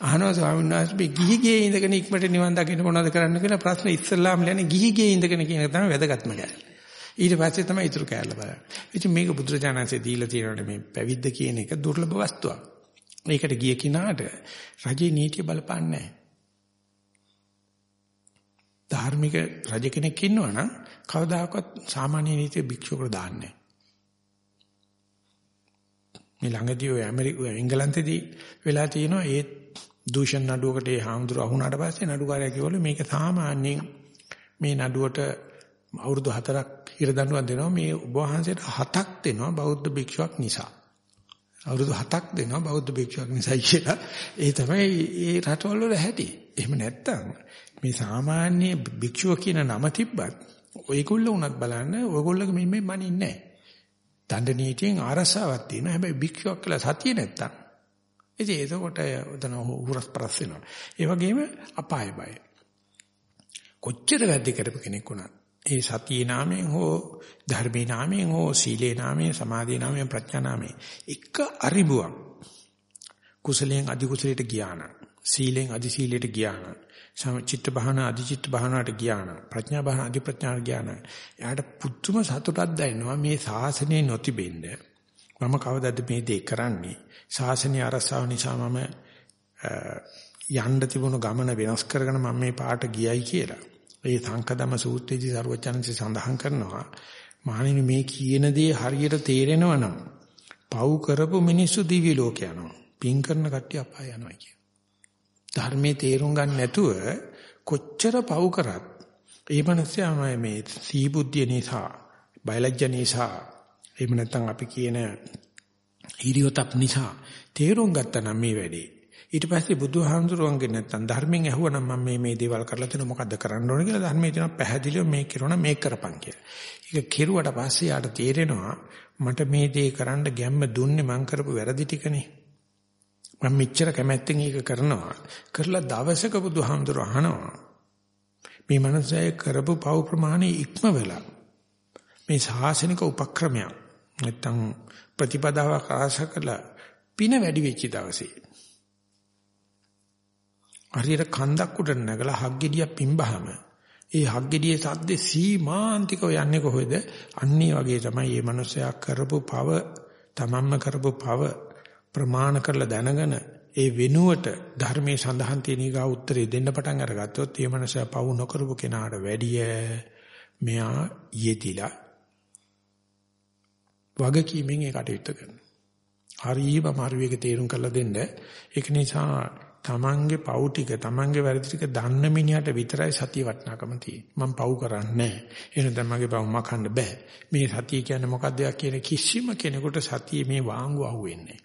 අහනවා ස්වාමීන් වහන්සේ ගිහි ගියේ ඉඳගෙන ඉක්මනට නිවන් දකින්න මොනවද කරන්න කියලා ප්‍රශ්න ඉස්සල්ලාම ලන්නේ ගිහි ගියේ ඉඳගෙන කියන එක තමයි වැදගත්ම කෑල්ල. ඊට පස්සේ තමයි ඊටු කෑල්ල බලන්නේ. ඉතින් මේක බුදුරජාණන්සේ දීලා තියෙනවානේ මේ පැවිද්ද කියන එක දුර්ලභ වස්තුවක්. මේකට ගිය කිනාට රජේ නීතිය බලපන්නේ නැහැ. ධාර්මික රජ කෙනෙක් ඉන්නවනම් කවදාකවත් සාමාන්‍ය නීතිය භික්ෂුවකට දාන්නේ නැහැ. මේ ළඟදී ඔය ඇමරිකාවේ එංගලන්තෙදී වෙලා තියෙනවා ඒ දූෂණ නඩුවකට ඒ හාමුදුර අහුණාට පස්සේ නඩුකාරයා කිව්වලු මේක සාමාන්‍යයෙන් මේ නඩුවට අවුරුදු 4ක් හිර දඬුවම් දෙනවා මේ ඔබ වහන්සේට 7ක් දෙනවා බෞද්ධ භික්ෂුවක් නිසා. අවුරුදු 7ක් දෙනවා බෞද්ධ භික්ෂුවක් නිසායි කියලා. ඒ තමයි ඒ රටවල වල හැටි. එහෙම නැත්තම් මේ සාමාන්‍ය භික්ෂුව කියන නම තිබ්බත් ඔයගොල්ලෝ උනත් බලන්න ඔයගොල්ලෝගේ මේ මේ මනින්නේ නැහැ. දණ්ඩ නීතියෙන් ආරසාවක් තියෙනවා. හැබැයි භික්ෂුවක් කියලා සතිය නැත්තම් ඉතින් එතකොට උතන හුරස් පරස් වෙනවා. ඒ වගේම අපාය බය. කොච්චර වැද්දි කරපු කෙනෙක් වුණත් ඒ සතියේ නාමයෙන් හෝ ධර්මයේ නාමයෙන් හෝ සීලේ නාමයෙන් සමාධියේ නාමයෙන් ප්‍රඥා නාමයෙන් එක අරිබුවක් කුසලයෙන් අධි කුසලයට ගියාන සීලෙන් අධි සීලයට ගියාන චිත්ත බහන අධි චිත්ත බහනට ගියාන ප්‍රඥා බහන අධි ප්‍රඥාට ගියාන එයාට පුදුම සතුටක් දැනෙනවා මේ සාසනේ නොතිබෙන්න මම කවදාද මේ දේ කරන්නේ ශාසනීය අරසාව නිසා මම යන්න තිබුණු ගමන වෙනස් කරගෙන මම මේ පාට ගියයි කියලා. ඒ සංකදම සූත්‍රයේදී සරුවචනන්සේ සඳහන් කරනවා මහණෙනි මේ කියන දේ හරියට තේරෙනවා නම් පව් කරපු මිනිස්සු දිවි ලෝක යනවා. පින් කරන කට්ටිය අපාය යනවා කියන. ධර්මයේ තේරුම් ගන්න නැතුව කොච්චර පව් කරත් ඒ මනසයා මේ සීබුද්ධිය නිසා බයලජ්ජ නිසා එහෙම නැත්නම් අපි කියන හිරියොතක් නිසා තේරුම් ගත්තා නම් මේ වැඩේ. ඊට පස්සේ බුදුහාමුදුරුවන්ගේ නැත්තම් ධර්මයෙන් ඇහුවනම් මම මේ මේ දේවල් කරලා තිනු මොකද්ද කරන්න ඕන කියලා ධර්මයේ තියෙන පැහැදිලිව මේ කරන මේක කරපන් කියලා. ඒක කෙරුවට පස්සේ යාට තේරෙනවා මට මේ දේ කරන්න ගැම්ම දුන්නේ මං කරපු වැරදි ටිකනේ. මම මෙච්චර කැමැත්තෙන් ඒක කරනවා. කරලා දවසක බුදුහාමුදුරුව අහනවා. මේ මනසය කරපු පව් ප්‍රමාණය ඉක්ම වෙලා මේ සාසනික උපක්‍රමයක් නැත්තම් ප්‍රතිපදාවක් ආශ කළා පින වැඩි වෙච්ච දවසේ හරියට කන්දක් උඩ නැගලා හග්ගෙඩියක් පිම්බහම ඒ හග්ගෙඩියේ සද්දේ සීමාන්තිකව යන්නේ කොහෙද අන්නේ වගේ තමයි මේ මනුස්සයා කරපු පව තමන්ම කරපු පව ප්‍රමාණ කරලා දැනගෙන ඒ වෙනුවට ධර්මයේ සඳහන් තියෙන ඊගා උත්තරේ දෙන්න පටන් අරගත්තොත් මේ මනුස්සයා පව නොකරපු කෙනාට වැඩිය මෙයා යෙදිලා වගකීමෙන් ඒ කටයුත්ත කරනවා. හරියම අමාරු එක තේරුම් කරලා දෙන්න. ඒක නිසා තමන්ගේ පව් ටික තමන්ගේ වැරදි ටික දන්න මිනිහට විතරයි සතිය වටනකම තියෙන්නේ. මම පව් කරන්නේ නැහැ. එහෙනම් දැන් මගේ පව් මකන්න බෑ. මේ සතිය කියන්නේ මොකක්ද කියන කිසිම කෙනෙකුට සතිය මේ වාංගු අහුවෙන්නේ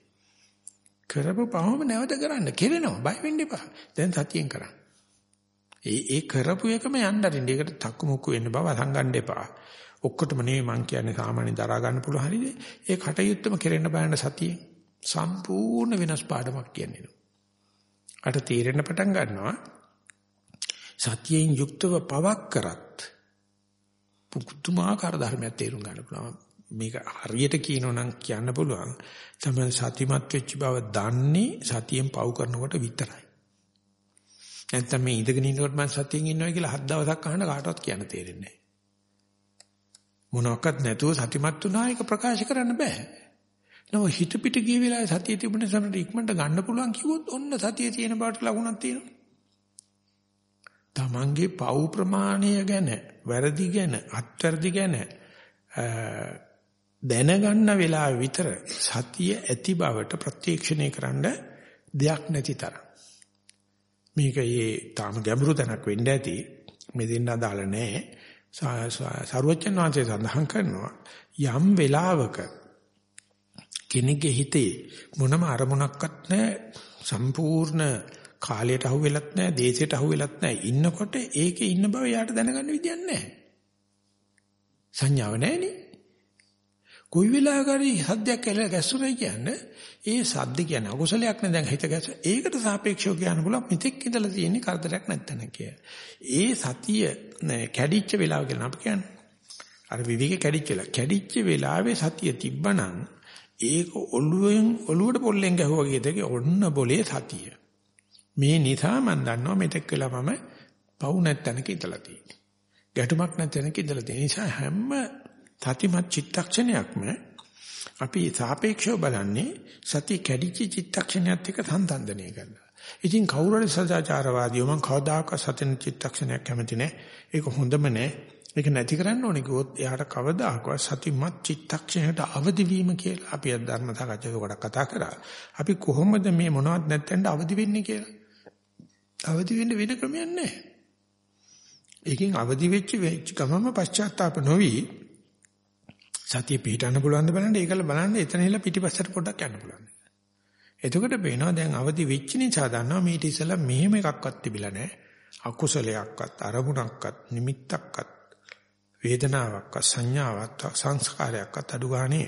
කරපු පවම නැවත කරන්න කෙරෙනවා. බය වෙන්න එපා. දැන් සතියෙන් කරන්න. ඒ ඒ කරපු එකම යන්න අරින්න. ඒකට තක්කු මුක්කු වෙන්න බව සංගන්න එපා. ඔක්කොටම නෙවෙයි මං කියන්නේ සාමාන්‍ය දරා ගන්න පුළුවන් හරියද? ඒ කටයුත්තම කෙරෙන්න බෑන සතියේ සම්පූර්ණ වෙනස් පාඩමක් කියන්නේ. අට තීරණ පටන් ගන්නවා සතියෙන් යුක්තව පවක් කරත් පුදුමාකාර ධර්මයක් තේරුම් ගන්න පුළුවන්. මේක හරියට කියනෝ නම් කියන්න පුළුවන්. තමයි සතිමත් වෙච්ච බව දන්නේ සතියෙන් පව කරනකොට විතරයි. නැත්නම් මේ ඉඳගෙන ඉන්නකොට මම සතියෙන් ඉන්නවා කියලා හත් දවසක් අහන්න කාටවත් කියන්න තේරෙන්නේ නැහැ. මොනවත් නැතුව සතිමත් වුණා ඒක ප්‍රකාශ කරන්න බෑ. නෝ හිත පිට ගිය වෙලාවේ සතිය තිබුණ සමට ඉක්මනට ගන්න පුළුවන් කිව්වොත් ඔන්න සතිය තියෙන බවට ලකුණක් තියෙනවා. තමන්ගේ පව් ප්‍රමාණය ගැන, වැරදි ගැන, අත්වැරදි ගැන දැනගන්න වෙලාව විතර සතිය ඇති බවට ප්‍රත්‍යක්ෂණය කරන්න දෙයක් නැති තරම්. මේක ඒ තාම ගැඹුරු තැනක් වෙන්න ඇති. මේ දෙන්න අදාළ නැහැ. සරුවචන් වහන්සේ සඳහන් කරනවා යම් වෙලාවක කෙනෙක්ගේ හිතේ මොනම අරමුණක්වත් නැහැ සම්පූර්ණ කාලයට අහු වෙලත් නැහැ දේශයට අහු වෙලත් නැහැ ඉන්නකොට ඒකේ ඉන්න බව යාට දැනගන්න විදියක් නැහැ සංඥාව නැහෙනේ කොයි වෙලාවකරි සද්දයක් ඇල ගැස්සුනයි කියන්නේ ඒ සද්ද කියන්නේ අකුසලයක් නේ දැන් හිත ගැස්ස ඒකට සාපේක්ෂව කියන්න පුළුවන් මෙතෙක් ඉඳලා තියෙන්නේ කරදරයක් නැත්තන කිය. ඒ සතිය කැඩිච්ච වෙලාව කියලා අපි කියන්නේ. අර විවිධ කැඩිච්ච වෙලාව. කැඩිච්ච වෙලාවේ සතිය තිබ්බනම් ඒක ඔළුවෙන් ඔළුවට පොල්ලෙන් ගැහුවා වගේ දෙක ඔන්න બોලේ සතිය. මේ නිසා මම දන්නවා මෙතෙක් වෙලා මම පවු නැත්තනක ඉඳලා තියෙන්නේ. ගැටුමක් නැත්තනක ඉඳලා තියෙන නිසා හැම සතිමත් චිත්තක්ෂණයක්ම අපි සාපේක්ෂව බලන්නේ සතිය කැඩිච්ච චිත්තක්ෂණයත් එක්ක සංසන්දනය කරනවා. ඉතින් කවුරු හරි සදාචාරවාදීව මම කවදාකවත් සතින චිත්තක්ෂණයක් කැමති නැහැ. ඒක හොඳම නැහැ. ඒක නැති කරන්න ඕනේ කිව්වොත් එයාට කවදාකවත් සතිමත් චිත්තක්ෂණයට අවදි වීම කියලා අපි අද ධර්ම සාකච්ඡාවේ ගොඩක් කතා කරා. අපි කොහොමද මේ මොනවත් නැත්තෙන්ද අවදි වෙන්නේ කියලා. අවදි වෙන්න වෙන ක්‍රමයක් නැහැ. ඒකෙන් අවදි වෙච්ච වෙච්ච ගමම පශ්චාත්තාප නොවි සතිය පිටන්න පුළුවන් ද බලන්න ඒකල බලන්න එතන ඉල පිටිපස්සට පොඩ්ඩක් යන්න පුළුවන්. එතකොට පේනවා දැන් අවදි වෙච්ච නිසා දන්නවා මේ ඉතිසලා මෙහෙම එකක්වත් තිබිලා නැහැ. අකුසලයක්වත් අරමුණක්වත් නිමිත්තක්වත් වේදනාවක්වත් සංඥාවක්වත් සංස්කාරයක්වත් අඩු ගානේ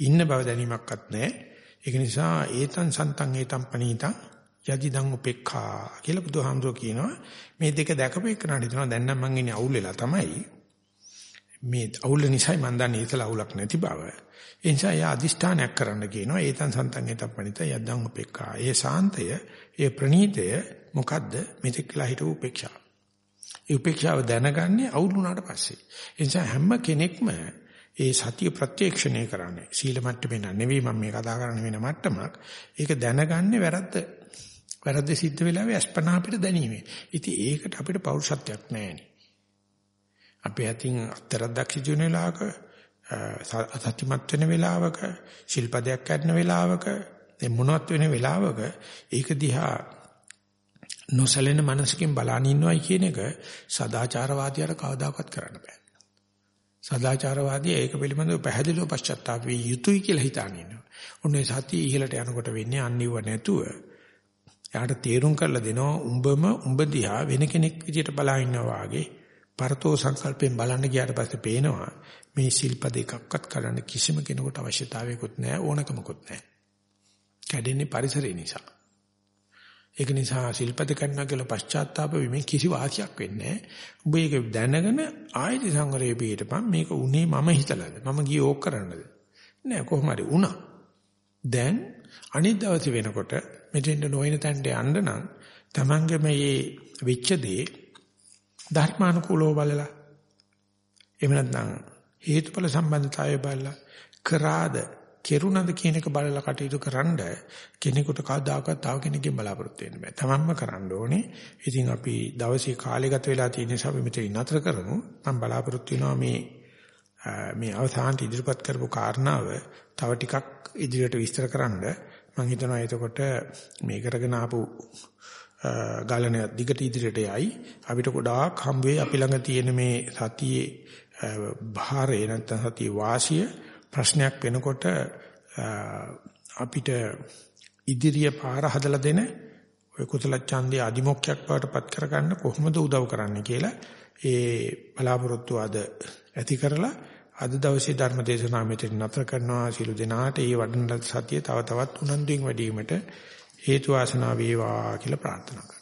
ඉන්න බව දැනීමක්වත් නැහැ. ඒක නිසා ඒතං සන්තං ඒතං පනීතං යදිදං උපේක්ඛා කියලා බුදුහාමුදුරුවෝ කියනවා මේ දෙක දැකපේකනට හිතනවා දැන් නම් මං ඉන්නේ අවුල් වෙලා තමයි මේ අවුල් නිසායි මං දන්නේ ඒතල අවුලක් නැති බව. ඒ නිසා යා අදිෂ්ඨානයක් කරන්න කියනවා ඒතං සන්තං ඒතං පනිත යද්දං උපේක්ඛා. ඒ සාන්තය ඒ ප්‍රණීතය මොකද්ද? මෙතෙක් කියලා හිටු උපේක්ෂා ඒ උපේක්ෂාව දැනගන්නේ අවුල් වුණාට පස්සේ. ඒ නිසා හැම කෙනෙක්ම ඒ සතිය ප්‍රත්‍යක්ෂණය කරන්නේ. සීල මට්ටමේ නෙවෙයි මම මේ කතා කරන්නේ වෙන මට්ටමක්. ඒක දැනගන්නේ වැරද්ද. වැරද්ද සිද්ධ වෙලාවේ අස්පනා අපිට දැනීමේ. ඉතින් ඒකට අපිට පෞරුෂත්වයක් නැහැ අපේ අතින් අත්තරක් දක්ෂ ජීවන වෙලාවක අසත්‍යමත් වෙන වෙලාවක ශිල්පදයක් කරන වෙලාවක මොනවත් වෙන වෙලාවක ඒක දිහා නොසලෙන මනසකින් බලන ඉන්නවයි කියන එක සදාචාරවාදියාට කවදාකවත් කරන්න බෑ. සදාචාරවාදී ඒක පිළිබඳව පැහැදිලිව පශ්චාත්තාප විය යුතුයි කියලා හිතාන ඉන්නවා. ඔන්නේ සතිය ඉහළට යනකොට වෙන්නේ අනිව නැතුව එයාට තේරුම් කරලා දෙනවා උඹම උඹ දිහා වෙන කෙනෙක් විදියට බලා ඉන්නවා වාගේ පරතෝ සංකල්පයෙන් බලන්න ගියාට පස්සේ පේනවා මේ ශිල්ප දෙකක්වත් කරන්න කිසිම කෙනෙකුට අවශ්‍යතාවයකුත් නැහැ ඕනකමකුත් නැහැ. කැඩෙන්නේ පරිසරය නිසා. ඒක නිසා ශිල්පද කරනවා කියලා පශ්චාත්තාප වෙමින් කිසි වාසියක් වෙන්නේ නැහැ. ඔබ ඒක දැනගෙන ආයති සංවරයේ පිටපම් මේක උනේ මම හිතලාද? මම ගියේ ඕක කරන්නද? නෑ කොහොම හරි වුණා. දැන් අනිත් දවසේ වෙනකොට මෙතෙන්ට නොයන තැනට යන්න නම් Tamange මේ වෙච්ච දේ ධර්මානුකූලව බලලා එහෙම නැත්නම් හේතුඵල සම්බන්ධතාවය බලලා කරාද කෙරුණද කියන එක බලලා කටයුතු කරන්ඩ කෙනෙකුට කවදාකවත් තව කෙනෙක්ගෙන් බලාපොරොත්තු වෙන්න බෑ. තමන්ම කරන්න ඕනේ. ඉතින් අපි දවසේ කාලය ගත වෙලා තියෙන නිසා අපි මෙතන නතර කරමු. මම බලාපොරොත්තු වෙනවා මේ මේ අවසානට ඉදිරිපත් කරපු කාරණාව තව ටිකක් ඉදිරියට විස්තර කරන්න මම හිතනවා එතකොට මේ කරගෙන ආපු ගලන දිගට ඉදිරියට යයි. අපිට ගොඩාක් හම් වෙයි අපි ළඟ තියෙන මේ සතියේ භාරය නැත්නම් සතියේ වාසිය ප්‍රශ්නයක් වෙනකොට අපිට ඉදිරිය පාර හදලා දෙන ඔය කුසල ඡන්දේ අදිමොක්ඛයක් බවටපත් කරගන්න කොහොමද උදව් කරන්න කියලා ඒ බලාපොරොත්තු අද ඇති කරලා අද දවසේ ධර්ම දේශනාව මෙතන නතර කරනවා. සිළු දෙනාට ඒ වඩන සතිය තව තවත් උනන්දුවෙන් වැඩි වීමට හේතු වාසනා වේවා කියලා ප්‍රාර්ථනා